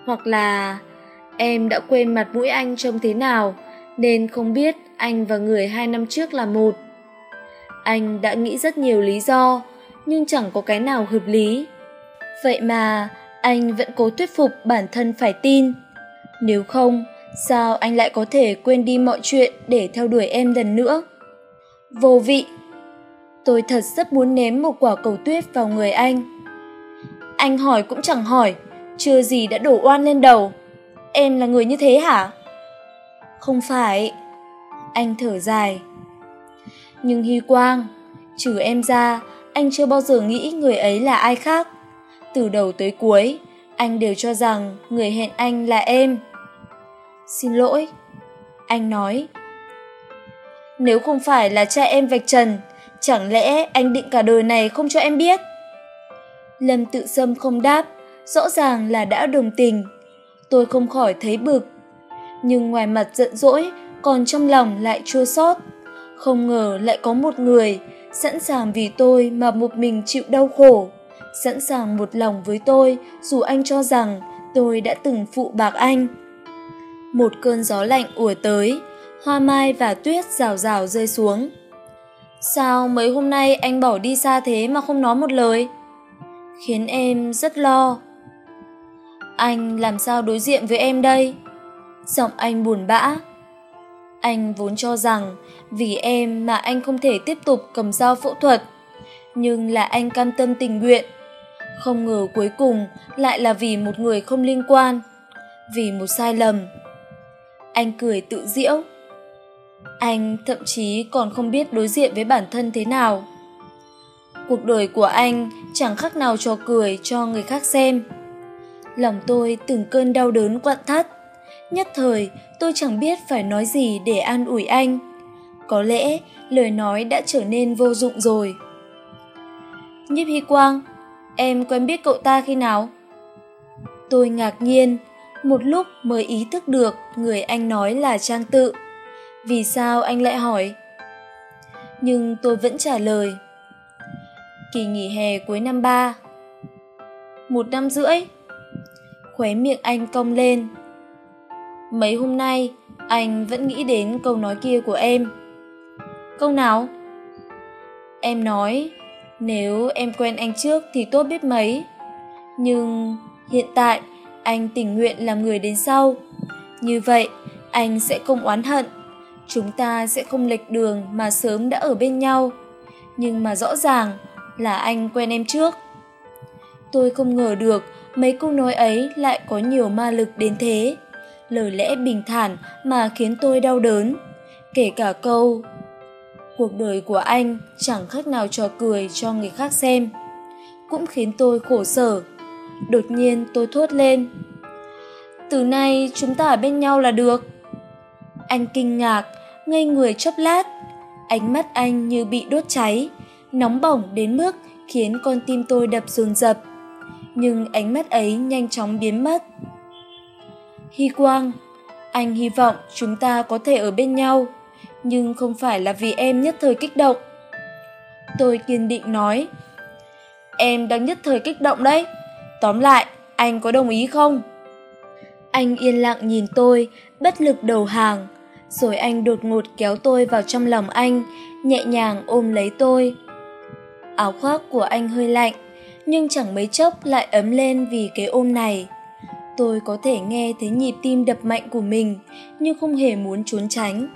Hoặc là, em đã quên mặt mũi anh trông thế nào, nên không biết anh và người hai năm trước là một. Anh đã nghĩ rất nhiều lý do, nhưng chẳng có cái nào hợp lý. Vậy mà, anh vẫn cố thuyết phục bản thân phải tin. Nếu không, sao anh lại có thể quên đi mọi chuyện để theo đuổi em lần nữa? Vô vị! Tôi thật rất muốn ném một quả cầu tuyết vào người anh. Anh hỏi cũng chẳng hỏi, chưa gì đã đổ oan lên đầu. Em là người như thế hả? Không phải. Anh thở dài. Nhưng hy quang, trừ em ra, anh chưa bao giờ nghĩ người ấy là ai khác. Từ đầu tới cuối, anh đều cho rằng người hẹn anh là em. Xin lỗi, anh nói. Nếu không phải là cha em vạch trần chẳng lẽ anh định cả đời này không cho em biết? Lâm tự sâm không đáp, rõ ràng là đã đồng tình. Tôi không khỏi thấy bực. Nhưng ngoài mặt giận dỗi, còn trong lòng lại chua xót. Không ngờ lại có một người sẵn sàng vì tôi mà một mình chịu đau khổ. Sẵn sàng một lòng với tôi, dù anh cho rằng tôi đã từng phụ bạc anh. Một cơn gió lạnh ùa tới, hoa mai và tuyết rào rào rơi xuống sao mấy hôm nay anh bỏ đi xa thế mà không nói một lời? Khiến em rất lo. Anh làm sao đối diện với em đây? Giọng anh buồn bã. Anh vốn cho rằng vì em mà anh không thể tiếp tục cầm dao phẫu thuật, nhưng là anh cam tâm tình nguyện. Không ngờ cuối cùng lại là vì một người không liên quan, vì một sai lầm. Anh cười tự diễu anh thậm chí còn không biết đối diện với bản thân thế nào cuộc đời của anh chẳng khác nào trò cười cho người khác xem Lòng tôi từng cơn đau đớn quặn thắt. Nhất thời, tôi chẳng biết phải nói gì để an ủi anh. Có lẽ lời nói đã trở nên vô dụng rồi. Nhiếp Hy Quang, em quen biết cậu ta khi nào? Tôi ngạc nhiên, một lúc mới ý thức được người anh nói là Trang Tự. Vì sao anh lại hỏi? Nhưng tôi vẫn trả lời. Kỳ nghỉ hè cuối năm ba. Một năm rưỡi. Khóe miệng anh cong lên. Mấy hôm nay, anh vẫn nghĩ đến câu nói kia của em. Câu nào? Em nói, nếu em quen anh trước thì tốt biết mấy. Nhưng hiện tại, anh tình nguyện làm người đến sau. Như vậy, anh sẽ không oán hận. Chúng ta sẽ không lệch đường mà sớm đã ở bên nhau. Nhưng mà rõ ràng là anh quen em trước. Tôi không ngờ được mấy câu nói ấy lại có nhiều ma lực đến thế. Lời lẽ bình thản mà khiến tôi đau đớn. Kể cả câu Cuộc đời của anh chẳng khác nào trò cười cho người khác xem. Cũng khiến tôi khổ sở. Đột nhiên tôi thốt lên. Từ nay chúng ta ở bên nhau là được. Anh kinh ngạc, ngây người chốc lát. Ánh mắt anh như bị đốt cháy, nóng bỏng đến mức khiến con tim tôi đập dồn dập. Nhưng ánh mắt ấy nhanh chóng biến mất. Hy Quang, anh hy vọng chúng ta có thể ở bên nhau, nhưng không phải là vì em nhất thời kích động. Tôi kiên định nói, em đang nhất thời kích động đấy. Tóm lại, anh có đồng ý không? Anh yên lặng nhìn tôi, bất lực đầu hàng. Rồi anh đột ngột kéo tôi vào trong lòng anh, nhẹ nhàng ôm lấy tôi. Áo khoác của anh hơi lạnh, nhưng chẳng mấy chốc lại ấm lên vì cái ôm này. Tôi có thể nghe thấy nhịp tim đập mạnh của mình, nhưng không hề muốn trốn tránh.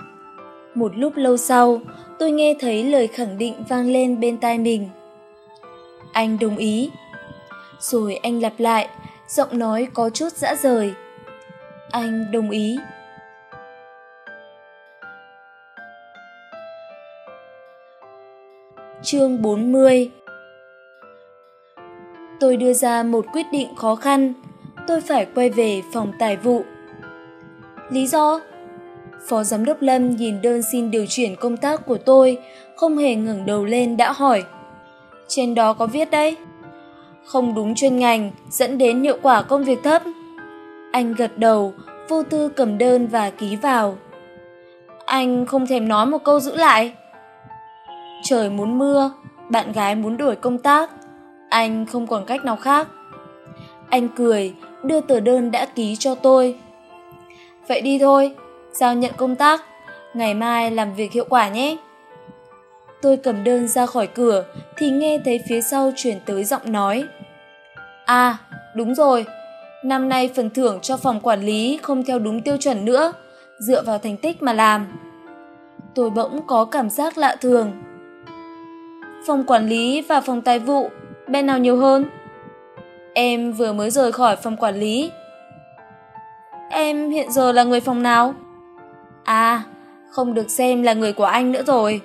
Một lúc lâu sau, tôi nghe thấy lời khẳng định vang lên bên tai mình. Anh đồng ý. Rồi anh lặp lại, giọng nói có chút dã rời. Anh đồng ý. Chương 40 Tôi đưa ra một quyết định khó khăn, tôi phải quay về phòng tài vụ. Lý do? Phó Giám đốc Lâm nhìn đơn xin điều chuyển công tác của tôi, không hề ngẩng đầu lên đã hỏi. Trên đó có viết đấy. Không đúng chuyên ngành, dẫn đến hiệu quả công việc thấp. Anh gật đầu, vô tư cầm đơn và ký vào. Anh không thèm nói một câu giữ lại. Trời muốn mưa, bạn gái muốn đuổi công tác, anh không còn cách nào khác. Anh cười, đưa tờ đơn đã ký cho tôi. Vậy đi thôi, giao nhận công tác, ngày mai làm việc hiệu quả nhé. Tôi cầm đơn ra khỏi cửa thì nghe thấy phía sau chuyển tới giọng nói. À, đúng rồi, năm nay phần thưởng cho phòng quản lý không theo đúng tiêu chuẩn nữa, dựa vào thành tích mà làm. Tôi bỗng có cảm giác lạ thường. Phòng quản lý và phòng tài vụ, bên nào nhiều hơn? Em vừa mới rời khỏi phòng quản lý. Em hiện giờ là người phòng nào? À, không được xem là người của anh nữa rồi.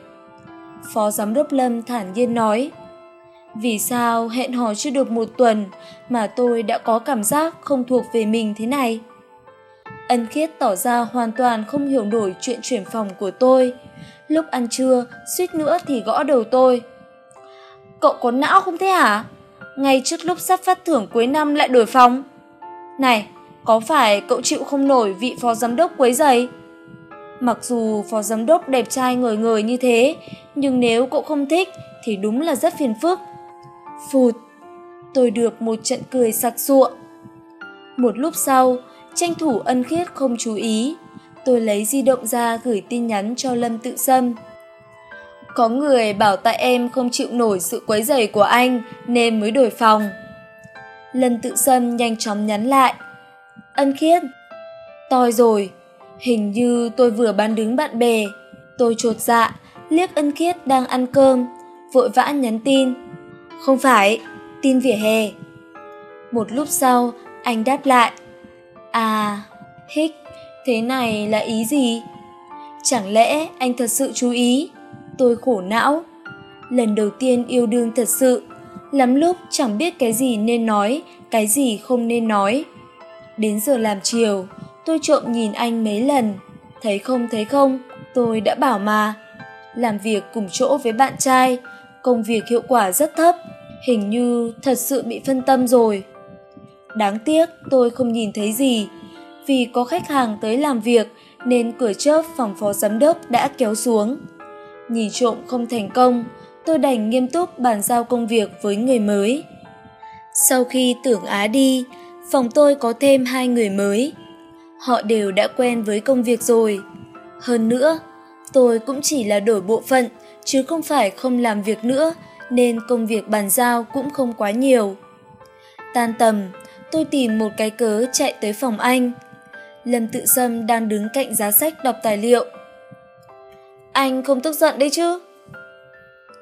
Phó giám đốc Lâm thản nhiên nói. Vì sao hẹn hò chưa được một tuần mà tôi đã có cảm giác không thuộc về mình thế này? Ân Khiết tỏ ra hoàn toàn không hiểu nổi chuyện chuyển phòng của tôi. Lúc ăn trưa, suýt nữa thì gõ đầu tôi. Cậu có não không thế hả? Ngay trước lúc sắp phát thưởng cuối năm lại đổi phòng. Này, có phải cậu chịu không nổi vị phó giám đốc quấy giày? Mặc dù phó giám đốc đẹp trai ngời ngời như thế, nhưng nếu cậu không thích thì đúng là rất phiền phức. Phụt, tôi được một trận cười sặc sụa. Một lúc sau, tranh thủ ân khiết không chú ý, tôi lấy di động ra gửi tin nhắn cho Lâm Tự Sâm. Có người bảo tại em không chịu nổi sự quấy rầy của anh nên mới đổi phòng. lân Tự Sâm nhanh chóng nhắn lại. Ân khiết. Toi rồi, hình như tôi vừa bán đứng bạn bè. Tôi trột dạ, liếc ân khiết đang ăn cơm, vội vã nhắn tin. Không phải, tin vỉa hè. Một lúc sau, anh đáp lại. À, hích, thế này là ý gì? Chẳng lẽ anh thật sự chú ý? Tôi khổ não. Lần đầu tiên yêu đương thật sự, lắm lúc chẳng biết cái gì nên nói cái gì không nên nói. Đến giờ làm chiều tôi trộm nhìn anh mấy lần. Thấy không thấy không tôi đã bảo mà. Làm việc cùng chỗ với bạn trai công việc hiệu quả rất thấp hình như thật sự bị phân tâm rồi. Đáng tiếc tôi không nhìn thấy gì vì có khách hàng tới làm việc nên cửa chớp phòng phó giám đốc đã kéo xuống nhìn trộm không thành công, tôi đành nghiêm túc bàn giao công việc với người mới. Sau khi tưởng á đi, phòng tôi có thêm hai người mới. Họ đều đã quen với công việc rồi. Hơn nữa, tôi cũng chỉ là đổi bộ phận, chứ không phải không làm việc nữa, nên công việc bàn giao cũng không quá nhiều. Tan tầm, tôi tìm một cái cớ chạy tới phòng anh. Lâm tự sâm đang đứng cạnh giá sách đọc tài liệu anh không tức giận đấy chứ?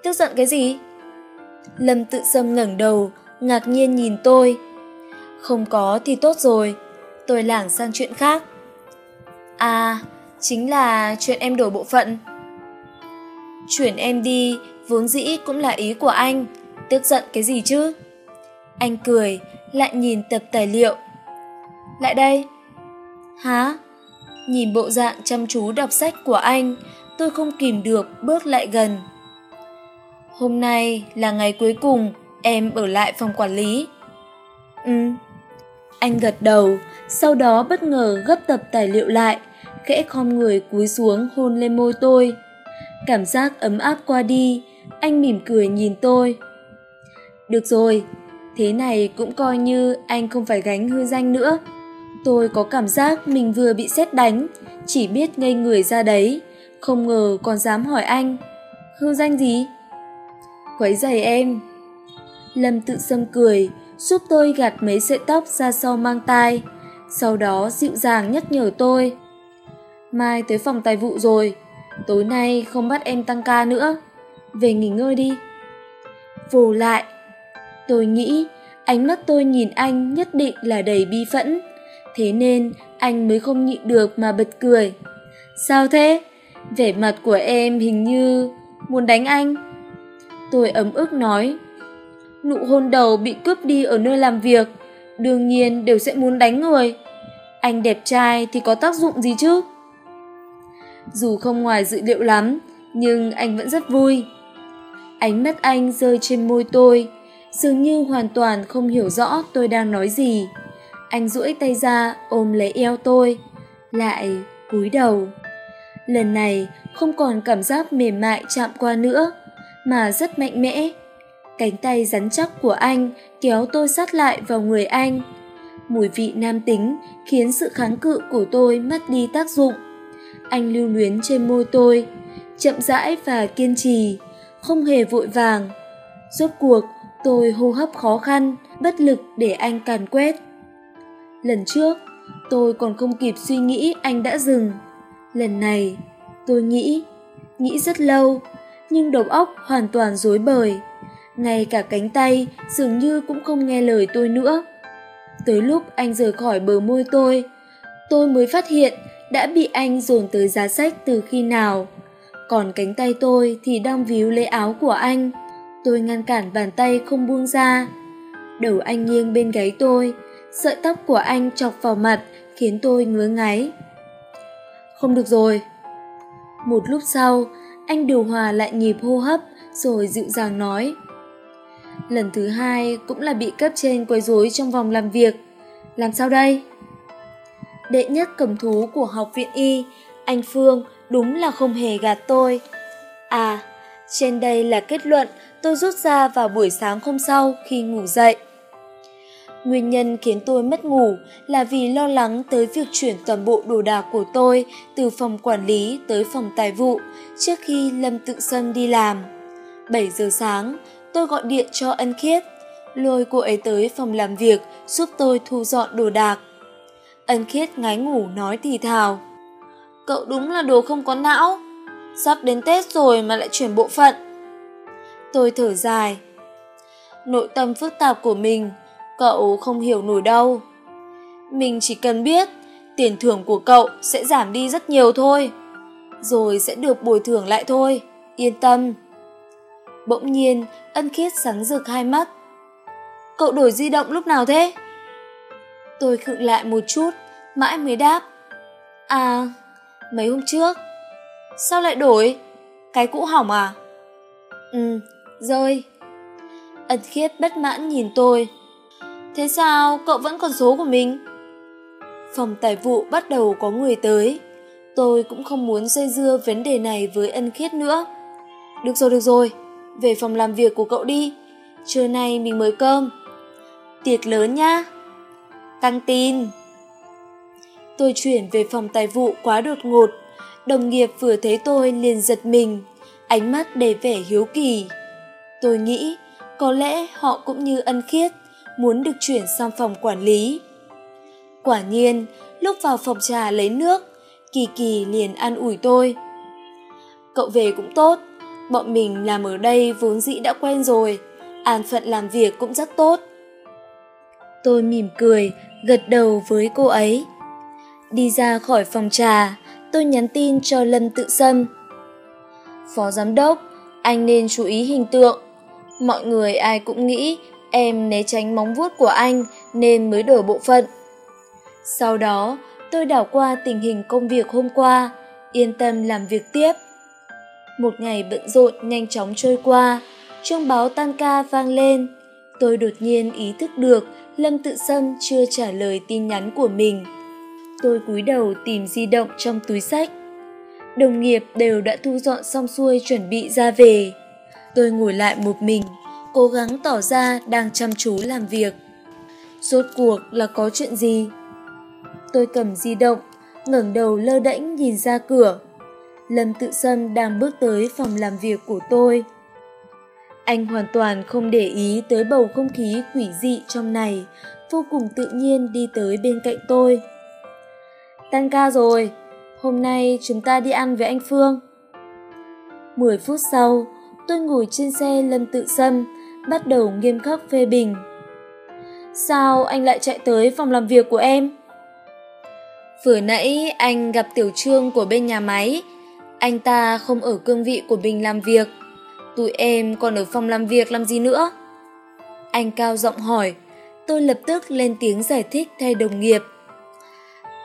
Tức giận cái gì? Lâm tự sâm ngẩng đầu, ngạc nhiên nhìn tôi. Không có thì tốt rồi, tôi lảng sang chuyện khác. À chính là chuyện em đổi bộ phận. Chuyển em đi vốn dĩ cũng là ý của anh. Tức giận cái gì chứ? Anh cười, lại nhìn tập tài liệu. Lại đây. Hả? Nhìn bộ dạng chăm chú đọc sách của anh tôi không kìm được bước lại gần. Hôm nay là ngày cuối cùng em ở lại phòng quản lý. Ừ anh gật đầu, sau đó bất ngờ gấp tập tài liệu lại, khẽ khom người cúi xuống hôn lên môi tôi. Cảm giác ấm áp qua đi, anh mỉm cười nhìn tôi. Được rồi, thế này cũng coi như anh không phải gánh hư danh nữa. Tôi có cảm giác mình vừa bị xét đánh, chỉ biết ngây người ra đấy không ngờ còn dám hỏi anh. Hư danh gì? Quấy giày em. Lâm tự sâm cười, giúp tôi gạt mấy sợi tóc ra sau mang tai, sau đó dịu dàng nhắc nhở tôi. Mai tới phòng tài vụ rồi, tối nay không bắt em tăng ca nữa. Về nghỉ ngơi đi. Vồ lại. Tôi nghĩ ánh mắt tôi nhìn anh nhất định là đầy bi phẫn. Thế nên anh mới không nhịn được mà bật cười. Sao thế? Vẻ mặt của em hình như muốn đánh anh. Tôi ấm ức nói, nụ hôn đầu bị cướp đi ở nơi làm việc, đương nhiên đều sẽ muốn đánh người. Anh đẹp trai thì có tác dụng gì chứ? Dù không ngoài dự liệu lắm, nhưng anh vẫn rất vui. Ánh mắt anh rơi trên môi tôi, dường như hoàn toàn không hiểu rõ tôi đang nói gì. Anh duỗi tay ra ôm lấy eo tôi, lại cúi đầu lần này, không còn cảm giác mềm mại chạm qua nữa, mà rất mạnh mẽ. Cánh tay rắn chắc của anh kéo tôi sát lại vào người anh. Mùi vị nam tính khiến sự kháng cự của tôi mất đi tác dụng. Anh lưu luyến trên môi tôi, chậm rãi và kiên trì, không hề vội vàng. Rốt cuộc, tôi hô hấp khó khăn, bất lực để anh càn quét. Lần trước, tôi còn không kịp suy nghĩ anh đã dừng lần này, tôi nghĩ nghĩ rất lâu, nhưng đầu óc hoàn toàn rối bời. Ngay cả cánh tay dường như cũng không nghe lời tôi nữa. Tới lúc anh rời khỏi bờ môi tôi tôi mới phát hiện đã bị anh dồn tới giá sách từ khi nào. Còn cánh tay tôi thì đang víu lấy áo của anh. Tôi ngăn cản bàn tay không buông ra. Đầu anh nghiêng bên gáy tôi, sợi tóc của anh chọc vào mặt khiến tôi ngứa ngáy không được rồi. Một lúc sau, anh điều hòa lại nhịp hô hấp rồi dịu dàng nói. Lần thứ hai cũng là bị cấp trên quấy rối trong vòng làm việc. Làm sao đây? Đệ nhất cầm thú của học viện y, anh phương đúng là không hề gạt tôi. À trên đây là kết luận tôi rút ra vào buổi sáng hôm sau khi ngủ dậy nguyên nhân khiến tôi mất ngủ là vì lo lắng tới việc chuyển toàn bộ đồ đạc của tôi từ phòng quản lý tới phòng tài vụ trước khi lâm tự sâm đi làm. Bảy giờ sáng, tôi gọi điện cho ân khiết, lôi cô ấy tới phòng làm việc giúp tôi thu dọn đồ đạc. Ân khiết ngái ngủ nói thì thào, cậu đúng là đồ không có não, sắp đến tết rồi mà lại chuyển bộ phận. Tôi thở dài, nội tâm phức tạp của mình cậu không hiểu nổi đâu. Mình chỉ cần biết, tiền thưởng của cậu sẽ giảm đi rất nhiều thôi, rồi sẽ được bồi thường lại thôi, yên tâm. Bỗng nhiên, ân khiết sáng rực hai mắt. Cậu đổi di động lúc nào thế? Tôi khựng lại một chút, mãi mới đáp. À mấy hôm trước. Sao lại đổi? Cái cũ hỏng à? Ừ rơi. Ân khiết bất mãn nhìn tôi thế sao cậu vẫn còn số của mình? Phòng tài vụ bắt đầu có người tới. Tôi cũng không muốn dây dưa vấn đề này với ân khiết nữa. Được rồi được rồi. Về phòng làm việc của cậu đi. Trưa nay mình mới cơm. Tiệc lớn nhá. Căng tin. Tôi chuyển về phòng tài vụ quá đột ngột. Đồng nghiệp vừa thấy tôi liền giật mình. Ánh mắt đầy vẻ hiếu kỳ. Tôi nghĩ có lẽ họ cũng như ân khiết muốn được chuyển sang phòng quản lý. Quả nhiên, lúc vào phòng trà lấy nước, kỳ kỳ liền an ủi tôi. Cậu về cũng tốt, bọn mình làm ở đây vốn dĩ đã quen rồi, an phận làm việc cũng rất tốt. Tôi mỉm cười, gật đầu với cô ấy. Đi ra khỏi phòng trà, tôi nhắn tin cho lâm tự sâm. Phó giám đốc, anh nên chú ý hình tượng. Mọi người ai cũng nghĩ em né tránh móng vuốt của anh nên mới đổi bộ phận. Sau đó, tôi đảo qua tình hình công việc hôm qua, yên tâm làm việc tiếp. Một ngày bận rộn nhanh chóng trôi qua, chuông báo tan ca vang lên. Tôi đột nhiên ý thức được lâm tự sâm chưa trả lời tin nhắn của mình. Tôi cúi đầu tìm di động trong túi sách. Đồng nghiệp đều đã thu dọn xong xuôi chuẩn bị ra về. Tôi ngồi lại một mình cố gắng tỏ ra đang chăm chú làm việc. Rốt cuộc là có chuyện gì? Tôi cầm di động, ngẩng đầu lơ đễnh nhìn ra cửa. Lâm tự sâm đang bước tới phòng làm việc của tôi. Anh hoàn toàn không để ý tới bầu không khí quỷ dị trong này, vô cùng tự nhiên đi tới bên cạnh tôi. Tan ca rồi, hôm nay chúng ta đi ăn với anh phương. Mười phút sau, tôi ngồi trên xe lâm tự sâm bắt đầu nghiêm khắc phê bình. Sao anh lại chạy tới phòng làm việc của em? Vừa nãy anh gặp tiểu trương của bên nhà máy. Anh ta không ở cương vị của mình làm việc. Tụi em còn ở phòng làm việc làm gì nữa? Anh cao giọng hỏi. Tôi lập tức lên tiếng giải thích thay đồng nghiệp.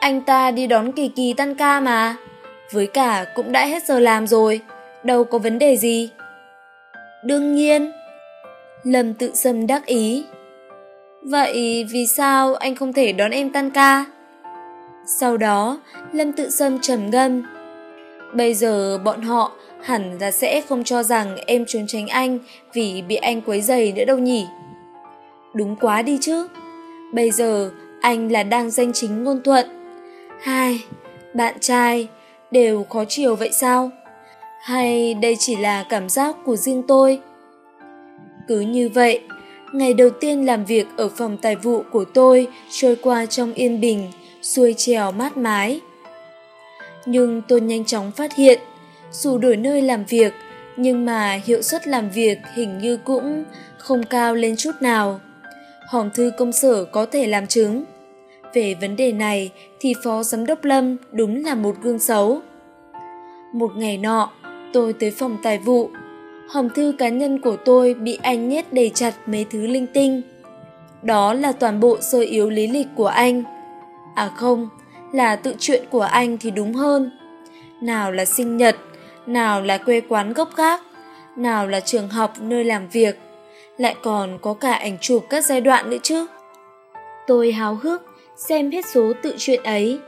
Anh ta đi đón kỳ kỳ tan ca mà. Với cả cũng đã hết giờ làm rồi. Đâu có vấn đề gì. Đương nhiên lâm tự sâm đắc ý. Vậy vì sao anh không thể đón em tan ca? Sau đó, lâm tự sâm trầm ngâm. Bây giờ bọn họ hẳn là sẽ không cho rằng em trốn tránh anh vì bị anh quấy dày nữa đâu nhỉ? Đúng quá đi chứ. Bây giờ anh là đang danh chính ngôn thuận. Hai, bạn trai, đều khó chiều vậy sao? Hay đây chỉ là cảm giác của riêng tôi? Cứ như vậy. Ngày đầu tiên làm việc ở phòng tài vụ của tôi trôi qua trong yên bình, xuôi trèo mát mái. Nhưng tôi nhanh chóng phát hiện, dù đổi nơi làm việc, nhưng mà hiệu suất làm việc hình như cũng không cao lên chút nào. Hòm thư công sở có thể làm chứng. Về vấn đề này thì phó giám đốc lâm đúng là một gương xấu. Một ngày nọ, tôi tới phòng tài vụ hòm thư cá nhân của tôi bị anh nhét đầy chặt mấy thứ linh tinh. Đó là toàn bộ sơ yếu lý lịch của anh. À không, là tự chuyện của anh thì đúng hơn. Nào là sinh nhật, nào là quê quán gốc gác, nào là trường học nơi làm việc, lại còn có cả ảnh chụp các giai đoạn nữa chứ. Tôi háo hức xem hết số tự chuyện ấy,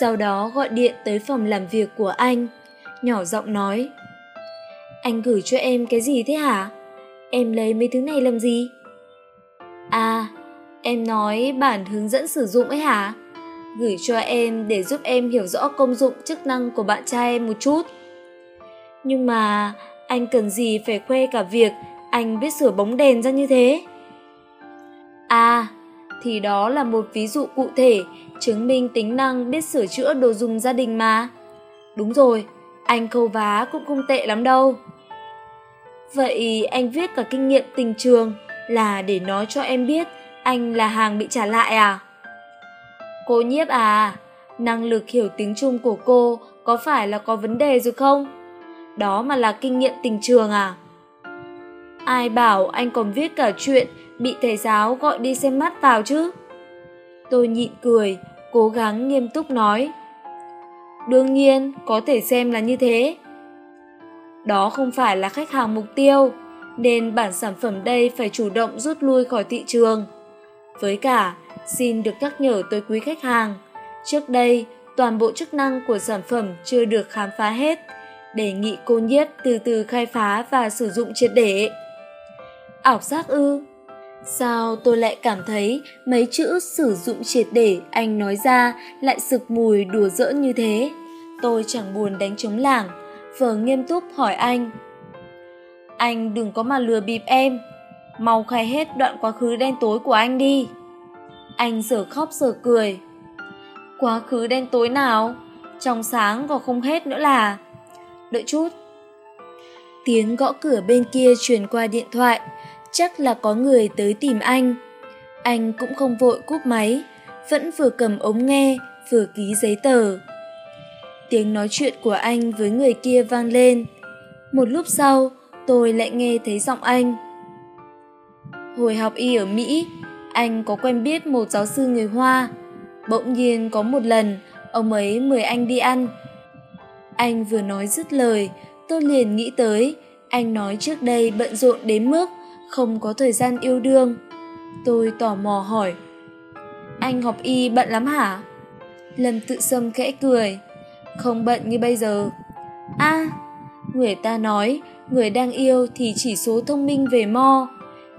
sau đó gọi điện tới phòng làm việc của anh, nhỏ giọng nói anh gửi cho em cái gì thế hả? Em lấy mấy thứ này làm gì? À em nói bản hướng dẫn sử dụng ấy hả? Gửi cho em để giúp em hiểu rõ công dụng, chức năng của bạn trai em một chút. Nhưng mà anh cần gì phải khoe cả việc anh biết sửa bóng đèn ra như thế? À thì đó là một ví dụ cụ thể, chứng minh tính năng biết sửa chữa đồ dùng gia đình mà. Đúng rồi, anh khâu vá cũng không tệ lắm đâu vậy anh viết cả kinh nghiệm tình trường là để nói cho em biết anh là hàng bị trả lại à cô nhiếp à năng lực hiểu tiếng trung của cô có phải là có vấn đề rồi không đó mà là kinh nghiệm tình trường à ai bảo anh còn viết cả chuyện bị thầy giáo gọi đi xem mắt vào chứ? Tôi nhịn cười, cố gắng nghiêm túc nói. Đương nhiên, có thể xem là như thế. Đó không phải là khách hàng mục tiêu, nên bản sản phẩm đây phải chủ động rút lui khỏi thị trường. Với cả, xin được nhắc nhở tới quý khách hàng, trước đây toàn bộ chức năng của sản phẩm chưa được khám phá hết, đề nghị cô nhiếp từ từ khai phá và sử dụng triệt để. Ảo giác ư? Sao tôi lại cảm thấy mấy chữ sử dụng triệt để anh nói ra lại sực mùi đùa giỡn như thế? Tôi chẳng buồn đánh trống lảng, vờ nghiêm túc hỏi anh. Anh đừng có mà lừa bịp em, mau khai hết đoạn quá khứ đen tối của anh đi. Anh giờ khóc giờ cười. Quá khứ đen tối nào? Trong sáng còn không hết nữa là... Đợi chút. Tiếng gõ cửa bên kia truyền qua điện thoại, chắc là có người tới tìm anh. Anh cũng không vội cúp máy, vẫn vừa cầm ống nghe, vừa ký giấy tờ. Tiếng nói chuyện của anh với người kia vang lên. Một lúc sau, tôi lại nghe thấy giọng anh. Hồi học y ở Mỹ, anh có quen biết một giáo sư người Hoa. Bỗng nhiên có một lần, ông ấy mời anh đi ăn. Anh vừa nói dứt lời, tôi liền nghĩ tới, anh nói trước đây bận rộn đến mức không có thời gian yêu đương. Tôi tò mò hỏi, anh học y bận lắm hả? Lâm tự sâm khẽ cười, không bận như bây giờ. a à, người ta nói người đang yêu thì chỉ số thông minh về mo,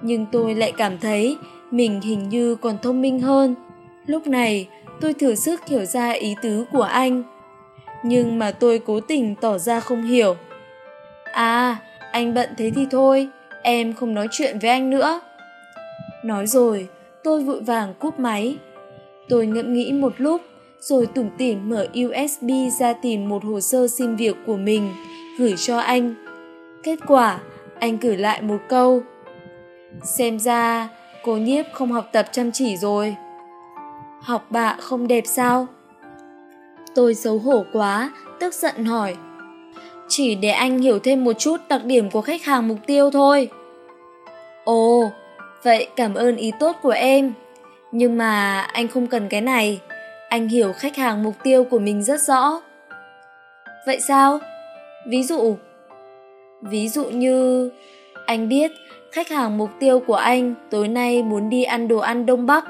nhưng tôi lại cảm thấy mình hình như còn thông minh hơn. Lúc này, tôi thử sức hiểu ra ý tứ của anh. Nhưng mà tôi cố tình tỏ ra không hiểu. À, anh bận thế thì thôi, em không nói chuyện với anh nữa. Nói rồi, tôi vội vàng cúp máy. Tôi ngẫm nghĩ một lúc, rồi tủm tỉm mở USB ra tìm một hồ sơ xin việc của mình, gửi cho anh. Kết quả, anh gửi lại một câu. Xem ra, cô nhiếp không học tập chăm chỉ rồi. Học bạ không đẹp sao? Tôi xấu hổ quá, tức giận hỏi. Chỉ để anh hiểu thêm một chút đặc điểm của khách hàng mục tiêu thôi. Ồ, vậy cảm ơn ý tốt của em. Nhưng mà anh không cần cái này. Anh hiểu khách hàng mục tiêu của mình rất rõ. Vậy sao? Ví dụ? Ví dụ như anh biết khách hàng mục tiêu của anh tối nay muốn đi ăn đồ ăn Đông Bắc.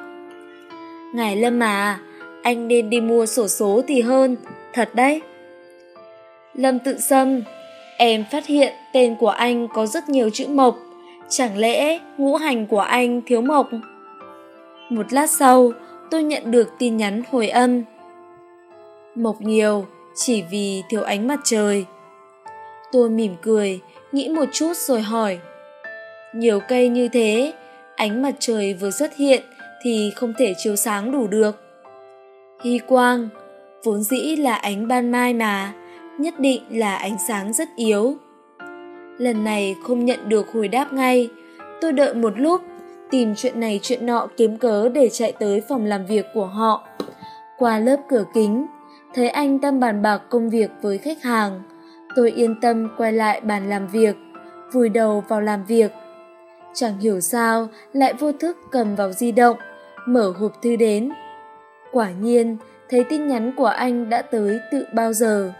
Ngài Lâm à, anh nên đi mua sổ số thì hơn, thật đấy. Lâm tự xâm, em phát hiện tên của anh có rất nhiều chữ mộc, chẳng lẽ ngũ hành của anh thiếu mộc? Một lát sau, tôi nhận được tin nhắn hồi âm. Mộc nhiều, chỉ vì thiếu ánh mặt trời. Tôi mỉm cười, nghĩ một chút rồi hỏi. Nhiều cây như thế, ánh mặt trời vừa xuất hiện thì không thể chiếu sáng đủ được. Hy quang, vốn dĩ là ánh ban mai mà, nhất định là ánh sáng rất yếu. Lần này không nhận được hồi đáp ngay, tôi đợi một lúc, tìm chuyện này chuyện nọ kiếm cớ để chạy tới phòng làm việc của họ. Qua lớp cửa kính, thấy anh đang bàn bạc công việc với khách hàng. Tôi yên tâm quay lại bàn làm việc, vùi đầu vào làm việc. Chẳng hiểu sao lại vô thức cầm vào di động, mở hộp thư đến. Quả nhiên, thấy tin nhắn của anh đã tới tự bao giờ.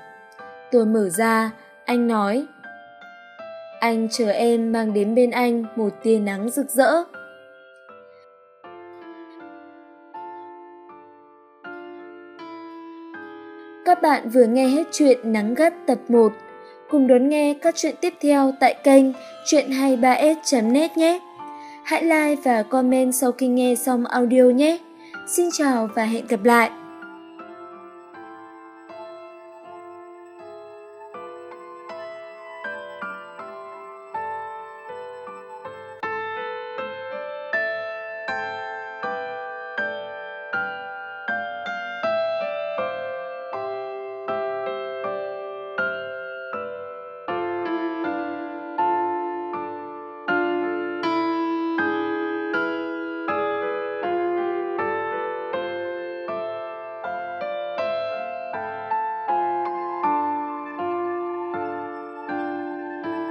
Tôi mở ra, anh nói. Anh chờ em mang đến bên anh một tia nắng rực rỡ. Các bạn vừa nghe hết chuyện Nắng gắt tập 1. Cùng đón nghe các chuyện tiếp theo tại kênh chuyện23s.net nhé. Hãy like và comment sau khi nghe xong audio nhé. Xin chào và hẹn gặp lại!